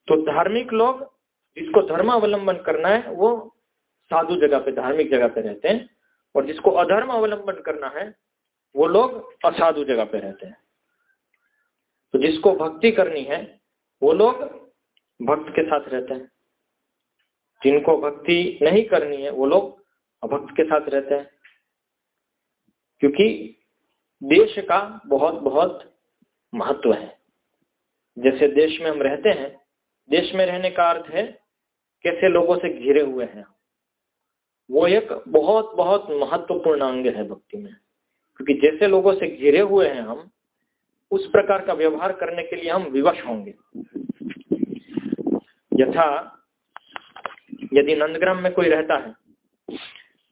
तो धार्मिक लोग जिसको धर्म अवलंबन करना है, वो साधु जगह पे, धार्मिक जगह पे रहते हैं, और जिसको अधर्म अवलंबन करना है, वो लोग असाधु जगह पे रहते हैं। तो जिसको भक्ति करनी है, वो लोग भक्त के साथ रहते हैं। जिनको भक्ति नहीं करनी है, वो लोग अभक्त के साथ रहते हैं। क्योंकि देश का बहुत बहुत महत्व है। जैसे देश में हम रहते हैं, देश में रहने का अर्थ है कैसे लोगों से घिरे हुए हैं। वो एक बहुत बहुत महत्वपूर्ण अंग है भक्ति में। क्योंकि जैसे लोगों से घिरे हुए हैं हम, उस प्रकार का व्यवहार करने के लिए हम विवश होंगे। यथा, यदि नंदग्राम में कोई रहता है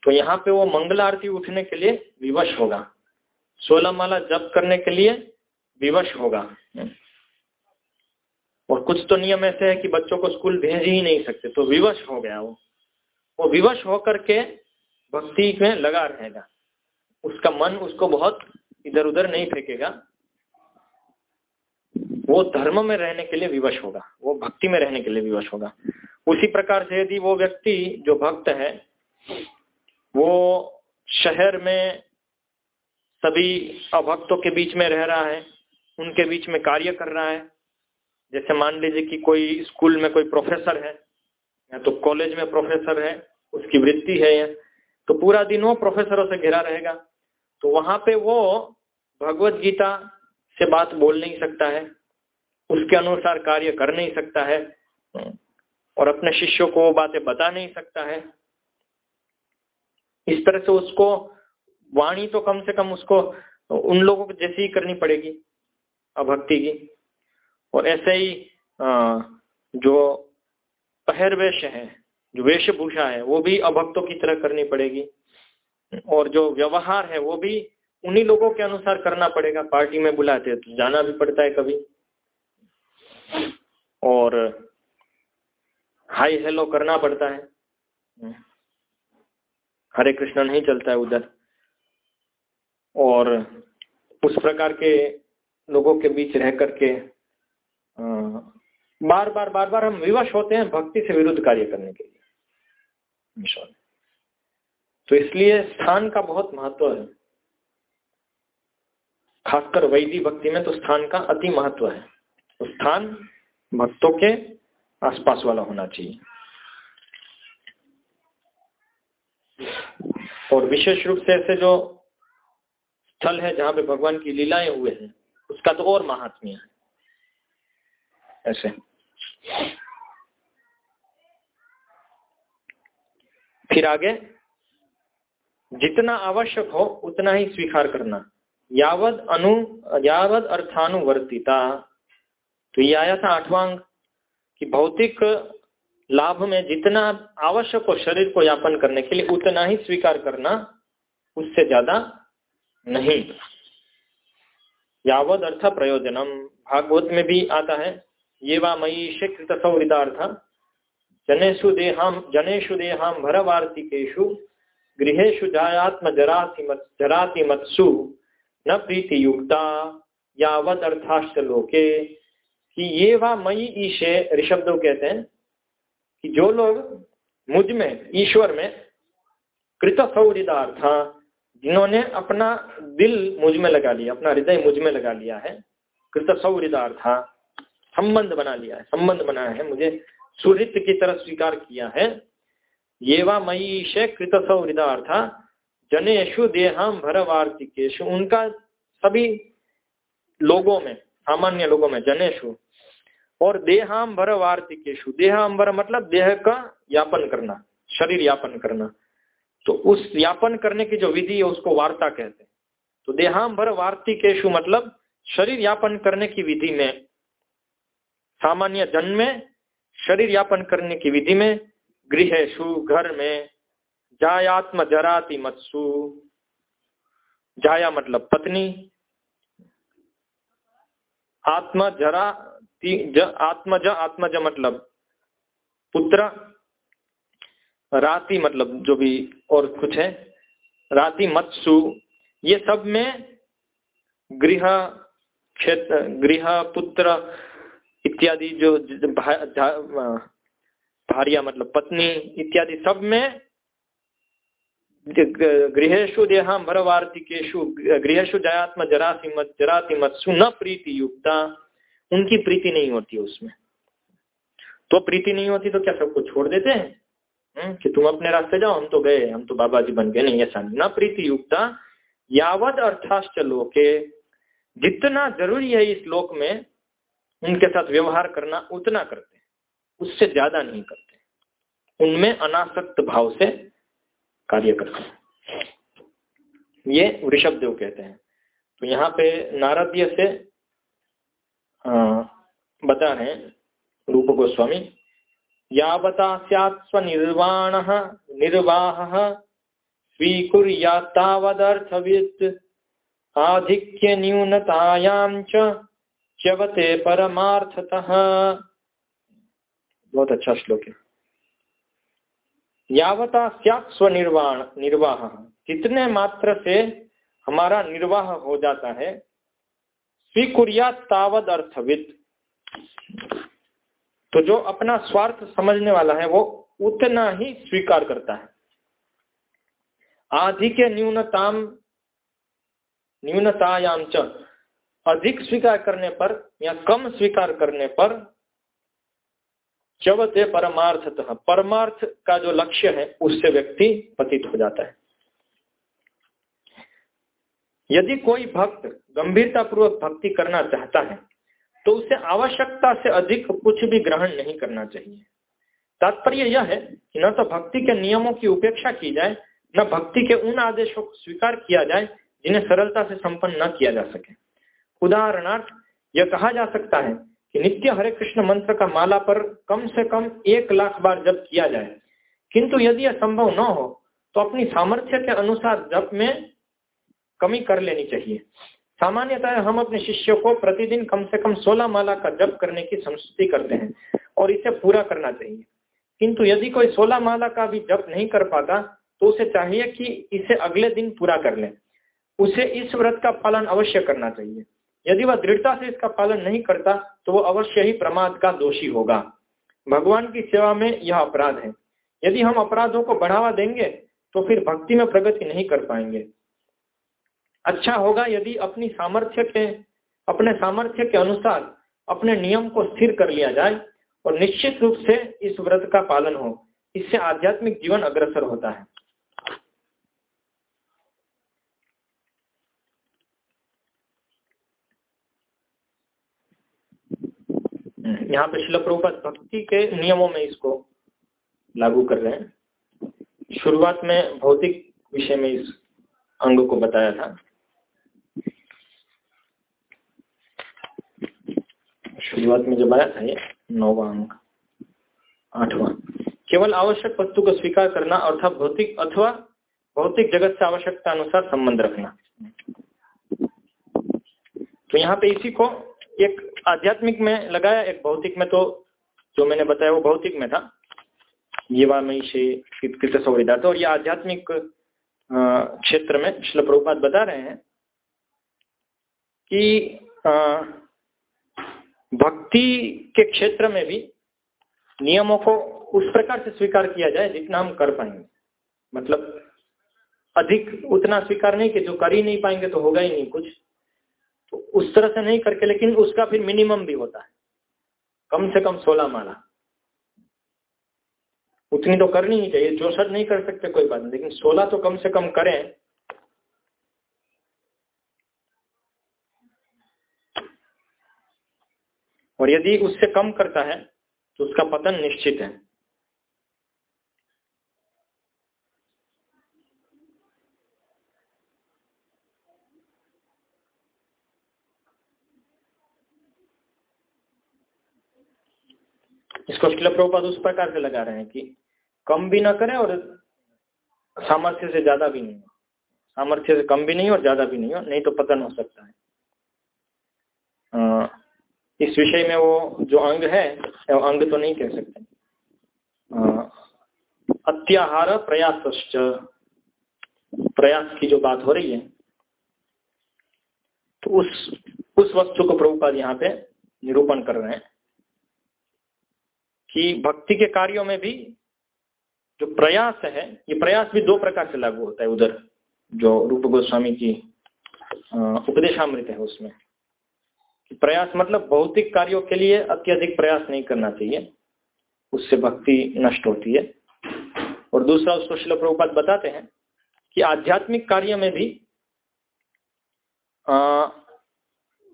तो यहाँ पे वो मंगल आरती उठने के लिए विवश होगा। सोलह माला जप करने के लिए विवश होगा। और कुछ तो नियम ऐसे है कि बच्चों को स्कूल भेज ही नहीं सकते तो विवश हो गया वो। वो विवश होकर के भक्ति में लगा रहेगा। उसका मन उसको बहुत इधर उधर नहीं फेंकेगा। वो धर्म में रहने के लिए विवश होगा। वो भक्ति में रहने के लिए विवश होगा। उसी प्रकार से यदि वो व्यक्ति जो भक्त है, वो शहर में सभी अभक्तों के बीच में रह रहा है उनके बीच में कार्य कर रहा है। जैसे मान लीजिए कि कोई स्कूल में कोई प्रोफेसर है, या तो कॉलेज में प्रोफेसर है, उसकी वृत्ति है या तो पूरा दिन वो प्रोफेसरों से घिरा रहेगा। तो वहाँ पे वो भगवत गीता से बात बोल नहीं सकता है, उसके अनुसार कार्य कर नहीं सकता है, और अपने शिष्यों को वो बातें बता नहीं सकता है। इस तरह से उसको वाणी तो कम से कम उसको उन लोगों को जैसी ही करनी पड़ेगी। अभक्ति की। और ऐसे ही जो पहरवेश है, जो वेशभूषा है, वो भी अभक्तों की तरह करनी पड़ेगी। और जो व्यवहार है, वो भी उन्हीं लोगों के अनुसार करना पड़ेगा। पार्टी में बुलाते हैं तो जाना भी पड़ता है कभी। और हाई हेलो करना पड़ता है। हरे कृष्ण नहीं चलता है उधर। और उस प्रकार के लोगों के बीच रह करके बार बार बार बार हम विवश होते हैं भक्ति से विरुद्ध कार्य करने के लिए। तो इसलिए स्थान का बहुत महत्व है। खासकर वैदिक भक्ति में तो स्थान का अति महत्व है। तो स्थान भक्तों के आसपास वाला होना चाहिए। और विशेष रूप से ऐसे जो स्थल है जहाँ पे भगवान की लीलाएँ हुए हैं उसका तो और महात्म्य है। ऐसे। फिर आगे, जितना आवश्यक हो, उतना ही स्वीकार करना। यावद अनु, यावद अर्थानुवर्तिता। तो ये आया था आठवां कि भौतिक लाभ में जितना आवश्यक हो शरीर को यापन करने के लिए, उतना ही स्वीकार करना उससे ज़्यादा नहीं। यावद अर्थ प्रयोजनम भागवत में भी आता है ये वा मई कृत सौहृदार्थ जनेशु देहाम जनेशु देहाम भरवार्तिकेशु गृहेशु जायात्म जराति मत जराति मत्सु न प्रीति युक्ता यावत अर्थाश्च लोके। कि ये वा मई ईशे ऋषभदेव कहते हैं कि जो लोग मुझमें, ईश्वर में कृत सौहृदार्थ जिन्होंने अपना दिल मुझमें लगा लिया, अपना हृदय मुझमें लगा लिया है। कृत सौहृदार्थ, संबंध बना लिया है, संबंध बनाया है, मुझे सुहृत की तरह स्वीकार किया है। ये वा मई कृत था जनेशु देहाम भरवार्तिकेशु उनका सभी लोगों में, सामान्य लोगों में जनेशु और देहाम्बर वार्तिकेशु देहाम्बर मतलब देह का यापन करना, शरीर यापन करना। तो उस यापन करने की जो विधि है उसको वार्ता कहते हैं। तो देहाम्बर वार्तिकेशु मतलब शरीर यापन करने की विधि में सामान्य जन में शरीर यापन करने की विधि में गृहेशु घर में जायात्म जराति मत्सु जाया मतलब पत्नी आत्मा जरा ज, आत्मज आत्मज मतलब पुत्र राति मतलब जो भी और कुछ है, राति मत्सु, ये सब में गृह क्षेत्र, गृह, पुत्र इत्यादि जो भारिया मतलब पत्नी इत्यादि सब में गृहेशु देहाम भरवार्तिकेशु गृहेशु जयात्म, जरासी मत, जराती मत्सु न प्रीति युक्ता, उनकी प्रीति नहीं होती उसमें। तो प्रीति नहीं होती तो क्या सबको छोड़ देते हैं? कि तुम अपने रास्ते जाओ, हम तो गए, हम तो बाबा जी बन गए, नहीं, ऐसा न प्रीति युक्ता यावत अर्थाश्च लोके, जितना ज़रूरी है इस लोक में, उनके साथ व्यवहार करना उतना करते उससे ज़्यादा नहीं करते उनमें अनासक्त भाव से कार्य करते हैं। ये वृषभ देव कहते हैं। तो यहाँ पे नारदीय से बता रहे हैं रूप गोस्वामी यावता स्यात् स्वनिर्वाणः, निर्वाहः। स्वीकुर्यात्तावदर्थवित्। आधिक्य न्यूनतायां च्यवते परमार्थतः। बहुत अच्छा श्लोक है। यावता स्यात् स्वनिर्वाण, निर्वाह। कितने मात्र से हमारा निर्वाह हो जाता है? स्वीकुरिया तावद अर्थविद तो जो अपना स्वार्थ समझने वाला है, वो उतना ही स्वीकार करता है। आधिक न्यूनताम न्यूनतायाम च, अधिक स्वीकार करने पर या कम स्वीकार करने पर चवते परमार्थतः, परमार्थ का जो लक्ष्य है, उससे व्यक्ति पतित हो जाता है। यदि कोई भक्त गंभीरता पूर्वक भक्ति करना चाहता है तो उसे आवश्यकता से अधिक कुछ भी ग्रहण नहीं करना चाहिए। तात्पर्य यह है कि न तो भक्ति के नियमों की उपेक्षा की जाए, न भक्ति के उन आदेशों को स्वीकार किया जाए जिन्हें सरलता से संपन्न न किया जा सके। उदाहरणार्थ, यह कहा जा सकता है कि नित्य हरे कृष्ण मंत्र का माला पर कम से कम एक लाख बार जप किया जाए। किंतु यदि यह संभव न हो तो अपनी सामर्थ्य के अनुसार जप में कमी कर लेनी चाहिए। सामान्यतः हम अपने शिष्यों को प्रतिदिन कम से कम 16 माला का जप करने की संस्तुति करते हैं और इसे पूरा करना चाहिए। किंतु यदि कोई 16 माला का भी जप नहीं कर पाता तो उसे चाहिए कि इसे अगले दिन पूरा कर ले। उसे इस व्रत का पालन अवश्य करना चाहिए। यदि वह दृढ़ता से इसका पालन नहीं करता तो वो अवश्य ही प्रमाद का दोषी होगा। भगवान की सेवा में यह अपराध है। यदि हम अपराधों को बढ़ावा देंगे तो फिर भक्ति में प्रगति नहीं कर पाएँगे। अच्छा होगा यदि अपनी सामर्थ्य के, अपने सामर्थ्य के अनुसार अपने नियम को स्थिर कर लिया जाए और निश्चित रूप से इस व्रत का पालन हो। इससे आध्यात्मिक जीवन अग्रसर होता है। यहाँ पे शिल भक्ति के नियमों में इसको लागू कर रहे हैं। शुरुआत में भौतिक विषय में इस अंग को बताया था। शुरुआत में जब आया था ये, नौवा अंक, आठवां। केवल आवश्यक वस्तु को स्वीकार करना, अर्थात भौतिक अथवा भौतिक जगत से आवश्यकता अनुसार संबंध रखना। तो यहाँ पे इसी को एक आध्यात्मिक में लगाया, एक भौतिक में तो जो मैंने बताया वो भौतिक में था। ये में से कृत और ये आध्यात्मिक क्षेत्र में शिल प्रभुपात बता रहे हैं कि भक्ति के क्षेत्र में भी नियमों को उस प्रकार से स्वीकार किया जाए जितना हम कर पाएँगे। मतलब अधिक उतना स्वीकार नहीं कि जो कर ही नहीं पाएँगे तो होगा ही नहीं कुछ। तो उस तरह से नहीं करके, लेकिन उसका फिर मिनिमम भी होता है। कम से कम सोलह माला। उतनी तो करनी ही चाहिए। चौसठ नहीं कर सकते, कोई बात नहीं। लेकिन सोलह तो कम से कम करें। और यदि उससे कम करता है तो उसका पतन निश्चित है। इसको शिल प्रभुपाद उस प्रकार से लगा रहे हैं कि कम भी ना करें और सामर्थ्य से ज़्यादा भी नहीं। हो सामर्थ्य से कम भी नहीं और ज़्यादा भी नहीं हो, नहीं तो पतन हो सकता है। इस विषय में वो जो अंग है, वो अंग तो नहीं कह सकते। अत्याहार प्रयास प्रयास की जो बात हो रही है तो उस उस वस्तु को प्रभुपाद यहाँ पे निरूपण कर रहे हैं कि भक्ति के कार्यों में भी जो प्रयास है, ये प्रयास भी दो प्रकार से लागू होता है उधर, जो रूप गोस्वामी की उपदेशामृत है उसमें। प्रयास मतलब भौतिक कार्यों के लिए अत्यधिक प्रयास नहीं करना चाहिए। उससे भक्ति नष्ट होती है। और दूसरा उसको शिल प्रभुपात बताते हैं कि आध्यात्मिक कार्य में भी आ,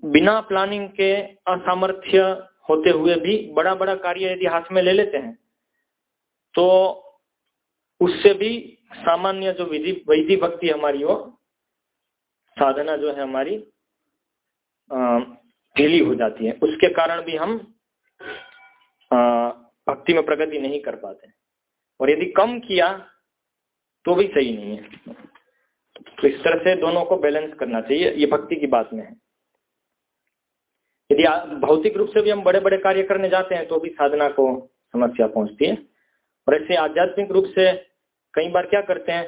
बिना प्लानिंग के असामर्थ्य होते हुए भी बड़ा बड़ा कार्य यदि हाथ में ले लेते हैं तो उससे भी सामान्य जो विधि वैधि भक्ति हमारी हो साधना जो है हमारी ढीली हो जाती है। उसके कारण भी हम भक्ति में प्रगति नहीं कर पाते और यदि कम किया तो भी सही नहीं है। तो इस तरह से दोनों को बैलेंस करना चाहिए। ये भक्ति की बात में है। यदि भौतिक रूप से भी हम बड़े बड़े कार्य करने जाते हैं तो भी साधना को समस्या पहुँचती है। और ऐसे आध्यात्मिक रूप से कई बार क्या करते हैं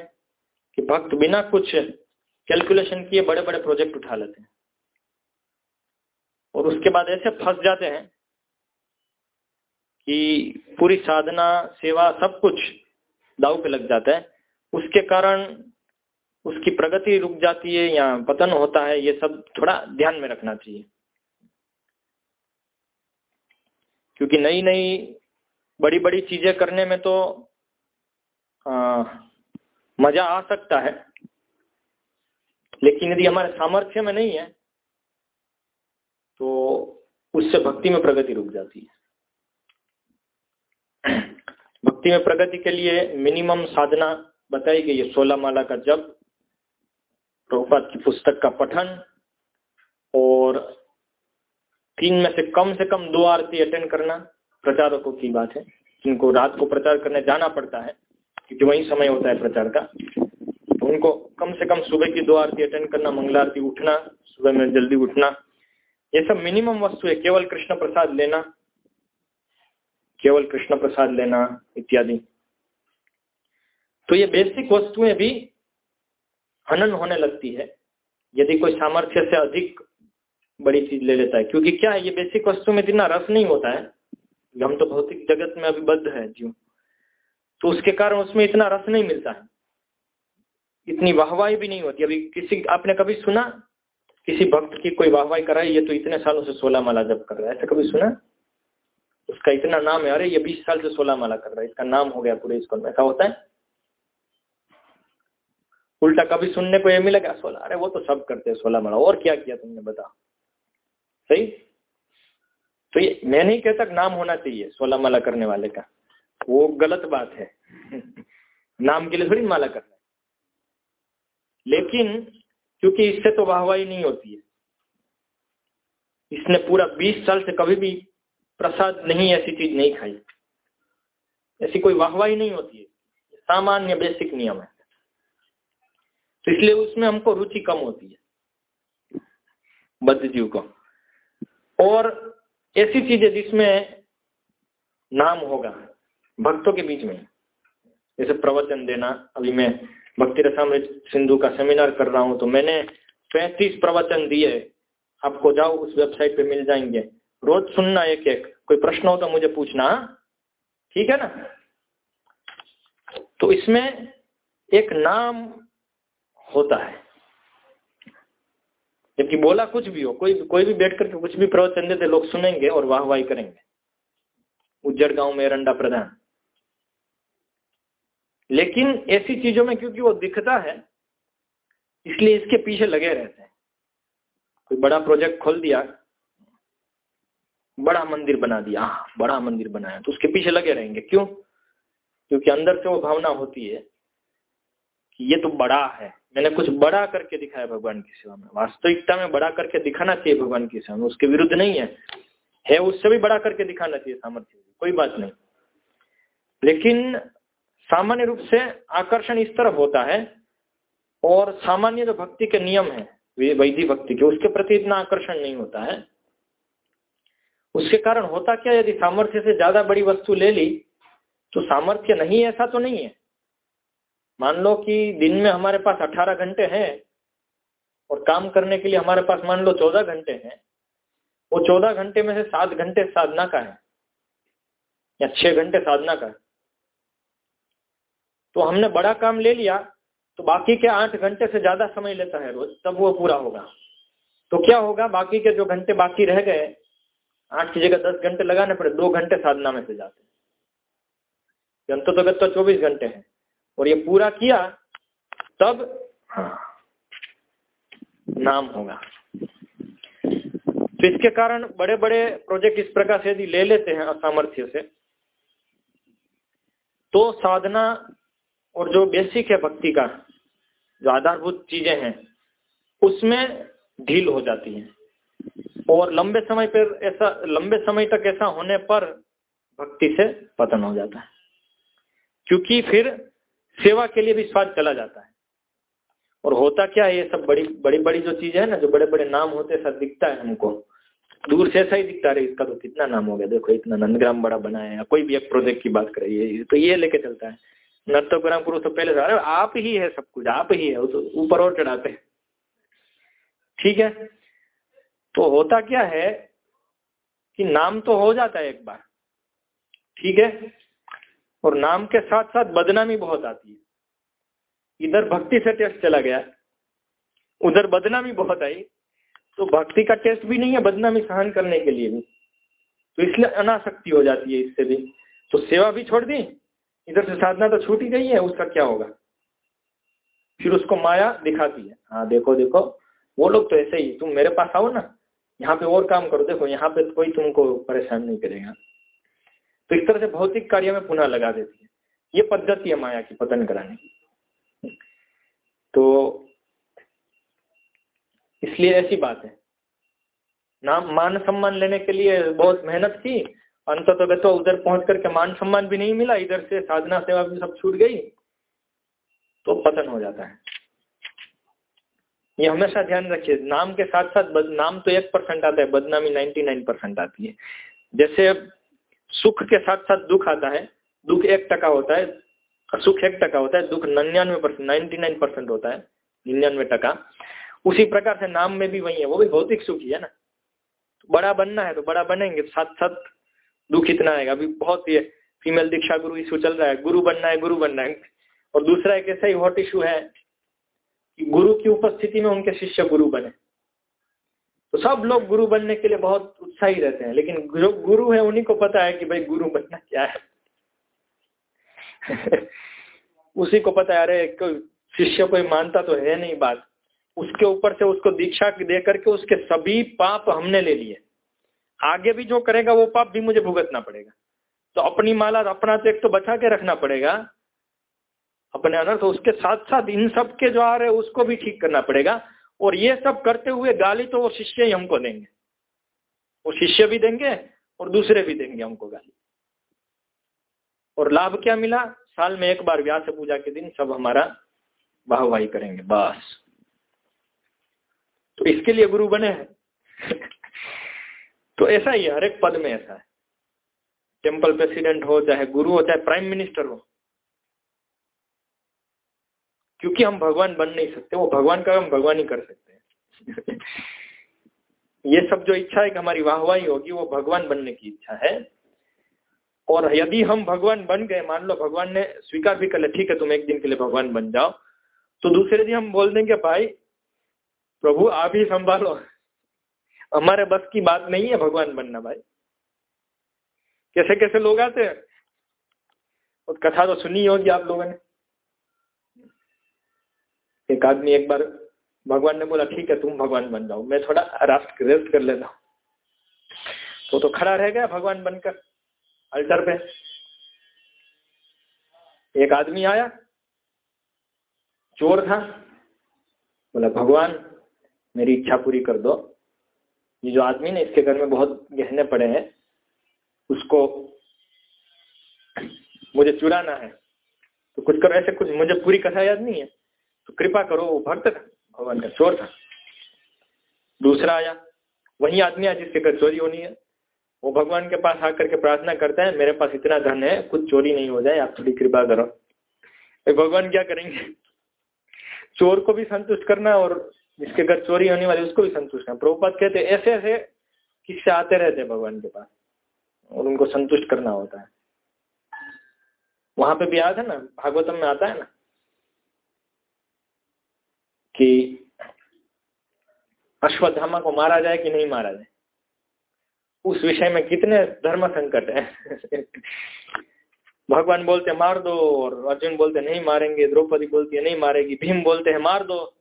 कि भक्त बिना कुछ कैलकुलेशन किए बड़े बड़े प्रोजेक्ट उठा लेते हैं। और उसके बाद ऐसे फंस जाते हैं कि पूरी साधना सेवा सब कुछ दाव पे लग जाता है। उसके कारण उसकी प्रगति रुक जाती है या पतन होता है ये सब थोड़ा ध्यान में रखना चाहिए। क्योंकि नई नई बड़ी बड़ी चीज़ें करने में तो आ, मज़ा आ सकता है। लेकिन यदि हमारे सामर्थ्य में नहीं है तो उससे भक्ति में प्रगति रुक जाती है। भक्ति में प्रगति के लिए मिनिमम साधना बताई गई है सोलह माला का जब प्रभुपात की पुस्तक का पठन, और तीन में से कम से कम दो आरती अटेंड करना प्रचारकों की बात है। जिनको रात को प्रचार करने जाना पड़ता है, क्योंकि वही समय होता है प्रचार का तो उनको कम से कम सुबह की दो आरती अटेंड करना, मंगला आरती उठना, सुबह में जल्दी उठना ये सब मिनिमम वस्तु है, केवल कृष्ण प्रसाद लेना, केवल कृष्ण प्रसाद लेना इत्यादि। तो ये बेसिक वस्तुएँ भी हनन होने लगती है, यदि कोई सामर्थ्य से अधिक बड़ी चीज़ ले लेता है। क्योंकि क्या है, ये बेसिक वस्तु में इतना रस नहीं होता है, हम तो भौतिक जगत में अभी बद्ध है जीव। तो उसके कारण उसमें इतना रस नहीं मिलता है। इतनी वाहवाही भी नहीं होती। अभी किसी, आपने कभी सुना किसी भक्त की कोई वाहवाही कराई, ये तो इतने सालों से सोलह माला जब कर रहा है। ऐसा कभी सुना? उसका इतना नाम है, अरे ये बीस साल से सोलह माला कर रहा है, इसका नाम हो गया पूरे स्कूल में। ऐसा होता है? उल्टा कभी सुनने को ये मिलेगा सोलह अरे वो तो सब करते हैं सोलह माला, और क्या किया तुमने, बता। सही? तो ये, मैं नहीं कहता नाम होना चाहिए सोलह माला करने वाले का। वो गलत बात है। नाम के लिए थोड़ी माला करना लेकिन क्योंकि इससे तो वाहवाही नहीं होती है। इसने पूरा 20 साल से कभी भी प्रसाद नहीं, ऐसी चीज़ नहीं खाई। ऐसी कोई वाहवाही नहीं होती है। सामान्य बेसिक नियम है। तो इसलिए उसमें हमको रुचि कम होती है। बद्ध जीव को। और ऐसी चीज़ें जिसमें नाम होगा, भक्तों के बीच में। जैसे प्रवचन देना, अभी मैं भक्ति रसामृत सिंधु का सेमिनार कर रहा हूँ तो मैंने पैंतीस प्रवचन दिए आपको जाओ, उस वेबसाइट पे मिल जाएँगे। रोज सुनना एक एक। कोई प्रश्न हो तो मुझे पूछना हाँ? ठीक है ना? तो इसमें एक नाम होता है। जबकि बोला कुछ भी हो, कोई कोई भी बैठ करके कुछ भी प्रवचन देते, लोग सुनेंगे और वाह वाही करेंगे। उज्जड़ गाँव में रंडा प्रधान। लेकिन ऐसी चीज़ों में क्योंकि वो दिखता है, इसलिए इसके पीछे लगे रहते हैं। कोई बड़ा प्रोजेक्ट खोल दिया, बड़ा मंदिर बना दिया हाँ बड़ा मंदिर बनाया तो उसके पीछे लगे रहेंगे। क्यों? क्योंकि अंदर से वो भावना होती है कि ये तो बड़ा है। मैंने कुछ बड़ा करके दिखाया भगवान की सेवा में। वास्तविकता में बड़ा करके दिखाना चाहिए भगवान की सेवा में। उसके विरुद्ध नहीं है। है, उससे भी बड़ा करके दिखाना चाहिए सामर्थ्य। कोई बात नहीं। लेकिन सामान्य रूप से आकर्षण इस तरफ़ होता है और सामान्य जो भक्ति के नियम है वैधि भक्ति के, उसके प्रति इतना आकर्षण नहीं होता है। उसके कारण होता क्या, यदि सामर्थ्य से ज़्यादा बड़ी वस्तु ले ली तो सामर्थ्य नहीं, ऐसा तो नहीं है। मान लो कि दिन में हमारे पास 18 घंटे हैं और काम करने के लिए हमारे पास मान लो 14 घंटे हैं, वो चौदह घंटे में से सात घंटे साधना का है, या छह घंटे साधना का है। तो हमने बड़ा काम ले लिया तो बाकी के आठ घंटे से ज़्यादा समय लेता है रोज, तब वो पूरा होगा। तो क्या होगा, बाकी के जो घंटे बाकी रह गए, आठ की जगह दस घंटे लगाने पड़े, दो घंटे साधना में से जाते हैं। तो तो चौबीस घंटे हैं। और ये पूरा किया, तब नाम होगा। तो इसके कारण बड़े बड़े प्रोजेक्ट इस प्रकार से यदि ले लेते हैं असामर्थ्य से तो साधना और जो बेसिक है भक्ति का, जो आधारभूत चीज़ें हैं, उसमें ढील हो जाती है। और लंबे समय पर ऐसा, लंबे समय तक ऐसा होने पर भक्ति से पतन हो जाता है। क्योंकि फिर सेवा के लिए भी स्वाद चला जाता है। और होता क्या है, ये सब बड़ी बड़ी बड़ी जो चीज़ें है ना, जो बड़े बड़े नाम होते ऐसा दिखता है हमको। दूर से ऐसा ही दिखता है इसका तो कितना नाम हो गया, देखो, इतना नंदग्राम बड़ा बना है कोई भी एक प्रोजेक्ट की बात करिए तो ये लेके चलता है। नर्तग्राम पुरुष तो पहले अरे आप ही है सब कुछ, आप ही है ऊपर और चढ़ाते हैं। ठीक है? तो होता क्या है कि नाम तो हो जाता है एक बार, ठीक है? और नाम के साथ साथ बदनामी बहुत आती है। इधर भक्ति से टेस्ट चला गया, उधर बदनामी बहुत आई तो भक्ति का टेस्ट भी नहीं है बदनामी सहन करने के लिए भी। तो इसलिए अनासक्ति हो जाती है इससे भी। तो सेवा भी छोड़ दी? इधर से साधना तो छूट ही गई है, उसका क्या होगा? फिर उसको माया दिखाती है। हाँ देखो देखो, वो लोग तो ऐसे ही, तुम मेरे पास आओ ना, यहाँ पे और काम करो। देखो, यहाँ पे कोई तुमको परेशान नहीं करेगा। तो इस तरह से भौतिक कार्य में पुनः लगा देती है। ये पद्धति है माया की पतन कराने की। तो इसलिए ऐसी बात है। नाम मान सम्मान लेने के लिए बहुत मेहनत की अंत तो उधर पहुँच करके मान सम्मान भी नहीं मिला इधर से साधना सेवा भी सब छूट गई तो पतन हो जाता है। ये हमेशा ध्यान रखिए नाम के साथ साथ बद, नाम तो एक परसेंट आता है बदनामी नाइन्टी नाइन परसेंट आती है। जैसे सुख के साथ साथ दुख आता है दुख एक टका होता है सुख एक टका होता है दुख निन्यानवे परसेंट नाइन्टी नाइन परसेंट होता है निन्यानवे टका। उसी प्रकार से नाम में भी वही है वो भी भौतिक सुख ही है ना। बड़ा बनना है तो बड़ा बनेंगे साथ साथ दुख इतना आएगा अभी बहुत ये फीमेल दीक्षा गुरु इशू चल रहा है। गुरु बनना है, गुरु बनना है। और दूसरा एक ऐसा ही हॉट इशू है कि गुरु की उपस्थिति में उनके शिष्य गुरु बने। तो सब लोग गुरु बनने के लिए बहुत उत्साही रहते हैं। लेकिन जो गुरु है, उन्हीं को पता है कि भाई गुरु बनना क्या है। उसी को पता है, अरे, कोई शिष्य कोई मानता तो है नहीं बात। उसके ऊपर से उसको दीक्षा दे करके उसके सभी पाप हमने ले लिए। आगे भी जो करेगा वो पाप भी मुझे भुगतना पड़ेगा। तो अपनी माला अपना तो एक तो बचा के रखना पड़ेगा। अपने अनर्थ, उसके साथ साथ इन सब के जो आ रहे उसको भी ठीक करना पड़ेगा। और ये सब करते हुए गाली तो वो शिष्य ही हमको देंगे। वो शिष्य भी देंगे और दूसरे भी देंगे हमको गाली। और लाभ क्या मिला? साल में एक बार व्यास पूजा के दिन सब हमारा वाहवाही करेंगे, बस। तो इसके लिए गुरु बने हैं। तो ऐसा ही है, हर एक पद में ऐसा है। टेंपल प्रेसिडेंट हो, चाहे गुरु हो, चाहे प्राइम मिनिस्टर हो। क्योंकि हम भगवान बन नहीं सकते, वो भगवान का हम भगवान ही कर सकते हैं। ये सब जो इच्छा है कि हमारी वाहवाही होगी, वो भगवान बनने की इच्छा है। और यदि हम भगवान बन गए, मान लो भगवान ने स्वीकार भी कर लिया, ठीक है, तुम एक दिन के लिए भगवान बन जाओ। तो दूसरे दिन हम बोल देंगे, भाई, प्रभु, आप ही संभालो। हमारे बस की बात नहीं है, भगवान बनना भाई। कैसे कैसे लोग आते हैं? और कथा तो सुनी होगी आप लोगों ने। एक आदमी एक बार भगवान ने बोला, ठीक है, तुम भगवान बन जाओ, मैं थोड़ा राष्ट्र रेस्ट कर लेता हूँ। तो तो खड़ा रह गया भगवान बनकर अल्टर पे। एक आदमी आया, चोर था। बोला, भगवान, मेरी इच्छा पूरी कर दो। ये जो आदमी ना इसके घर में बहुत गहने पड़े हैं, उसको मुझे चुराना है। तो कुछ करो, ऐसे कुछ, मुझे पूरी कथा याद नहीं है। तो कृपा करो, वो भक्त था, भगवान का चोर था। दूसरा आया, वही आदमी आया जिसके घर चोरी होनी है। वो भगवान के पास आकर के प्रार्थना करता है, मेरे पास इतना धन है, कुछ चोरी नहीं हो जाए, आप थोड़ी कृपा करो। भगवान क्या करेंगे? चोर को भी संतुष्ट करना और जिसके घर चोरी होने वाली, उसको भी संतुष्ट करना प्रभुपात कहते ऐसे ऐसे किससे आते रहते भगवान के पास, और उनको संतुष्ट करना होता है। वहाँ पे भी आया था ना, भागवतम में आता है ना, कि अश्वत्थामा को मारा जाए कि नहीं मारा जाए? उस विषय में कितने धर्म संकट है? भगवान बोलते मार दो, और अर्जुन बोलते नहीं मारेंगे, द्रौपदी बोलती है, नहीं मारेगी, भीम बोलते हैं, मार दो।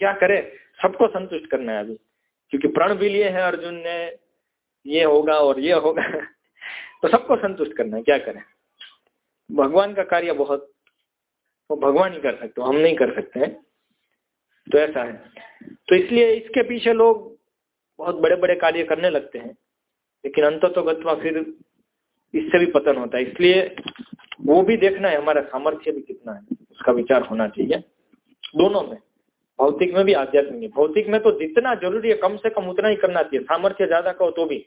क्या करे? सबको संतुष्ट करना है अभी। क्योंकि प्रण भी लिए हैं अर्जुन ने, ये होगा और ये होगा। तो सबको संतुष्ट करना है, क्या करें? भगवान का कार्य बहुत, वो तो भगवान ही कर सकते हम नहीं कर सकते हैं। तो ऐसा है। तो इसलिए इसके पीछे लोग बहुत बड़े बड़े कार्य करने लगते हैं। लेकिन अंत तो गत्वा फिर इससे भी पतन होता है। इसलिए वो भी देखना है, हमारा सामर्थ्य भी कितना है, उसका विचार होना चाहिए। दोनों में। भौतिक में भी आध्यात्मिक में भौतिक में तो जितना ज़रूरी है, कम से कम उतना ही करना चाहिए। सामर्थ्य ज़्यादा कहो तो भी।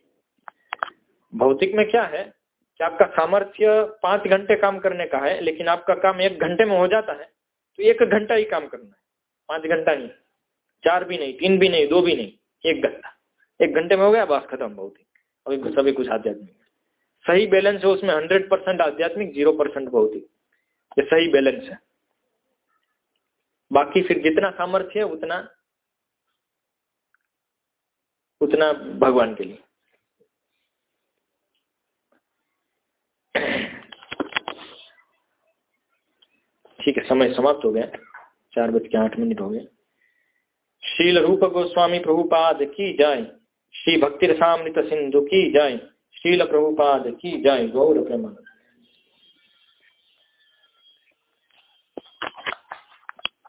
भौतिक में क्या है कि आपका सामर्थ्य पाँच घंटे काम करने का है, लेकिन आपका काम एक घंटे में हो जाता है तो एक घंटा ही काम करना है। पाँच घंटा नहीं। चार भी नहीं, तीन भी नहीं, दो भी नहीं, एक घंटा। एक घंटे में हो गया, बस खत्म भौतिक। अभी सभी कुछ आध्यात्मिक सही बैलेंस है उसमें हंड्रेड परसेंट आध्यात्मिक ज़ीरो परसेंट भौतिक। ये सही बैलेंस है। बाकी फिर जितना सामर्थ्य है, उतना उतना भगवान के लिए। ठीक है, समय समाप्त हो गया। चार बज के आठ मिनट हो गए। शील रूप गोस्वामी प्रभुपाद की जाय। श्री भक्ति रसामृत सिंधु की जाय। शील प्रभुपाद की जाय। गौर प्रेमानंद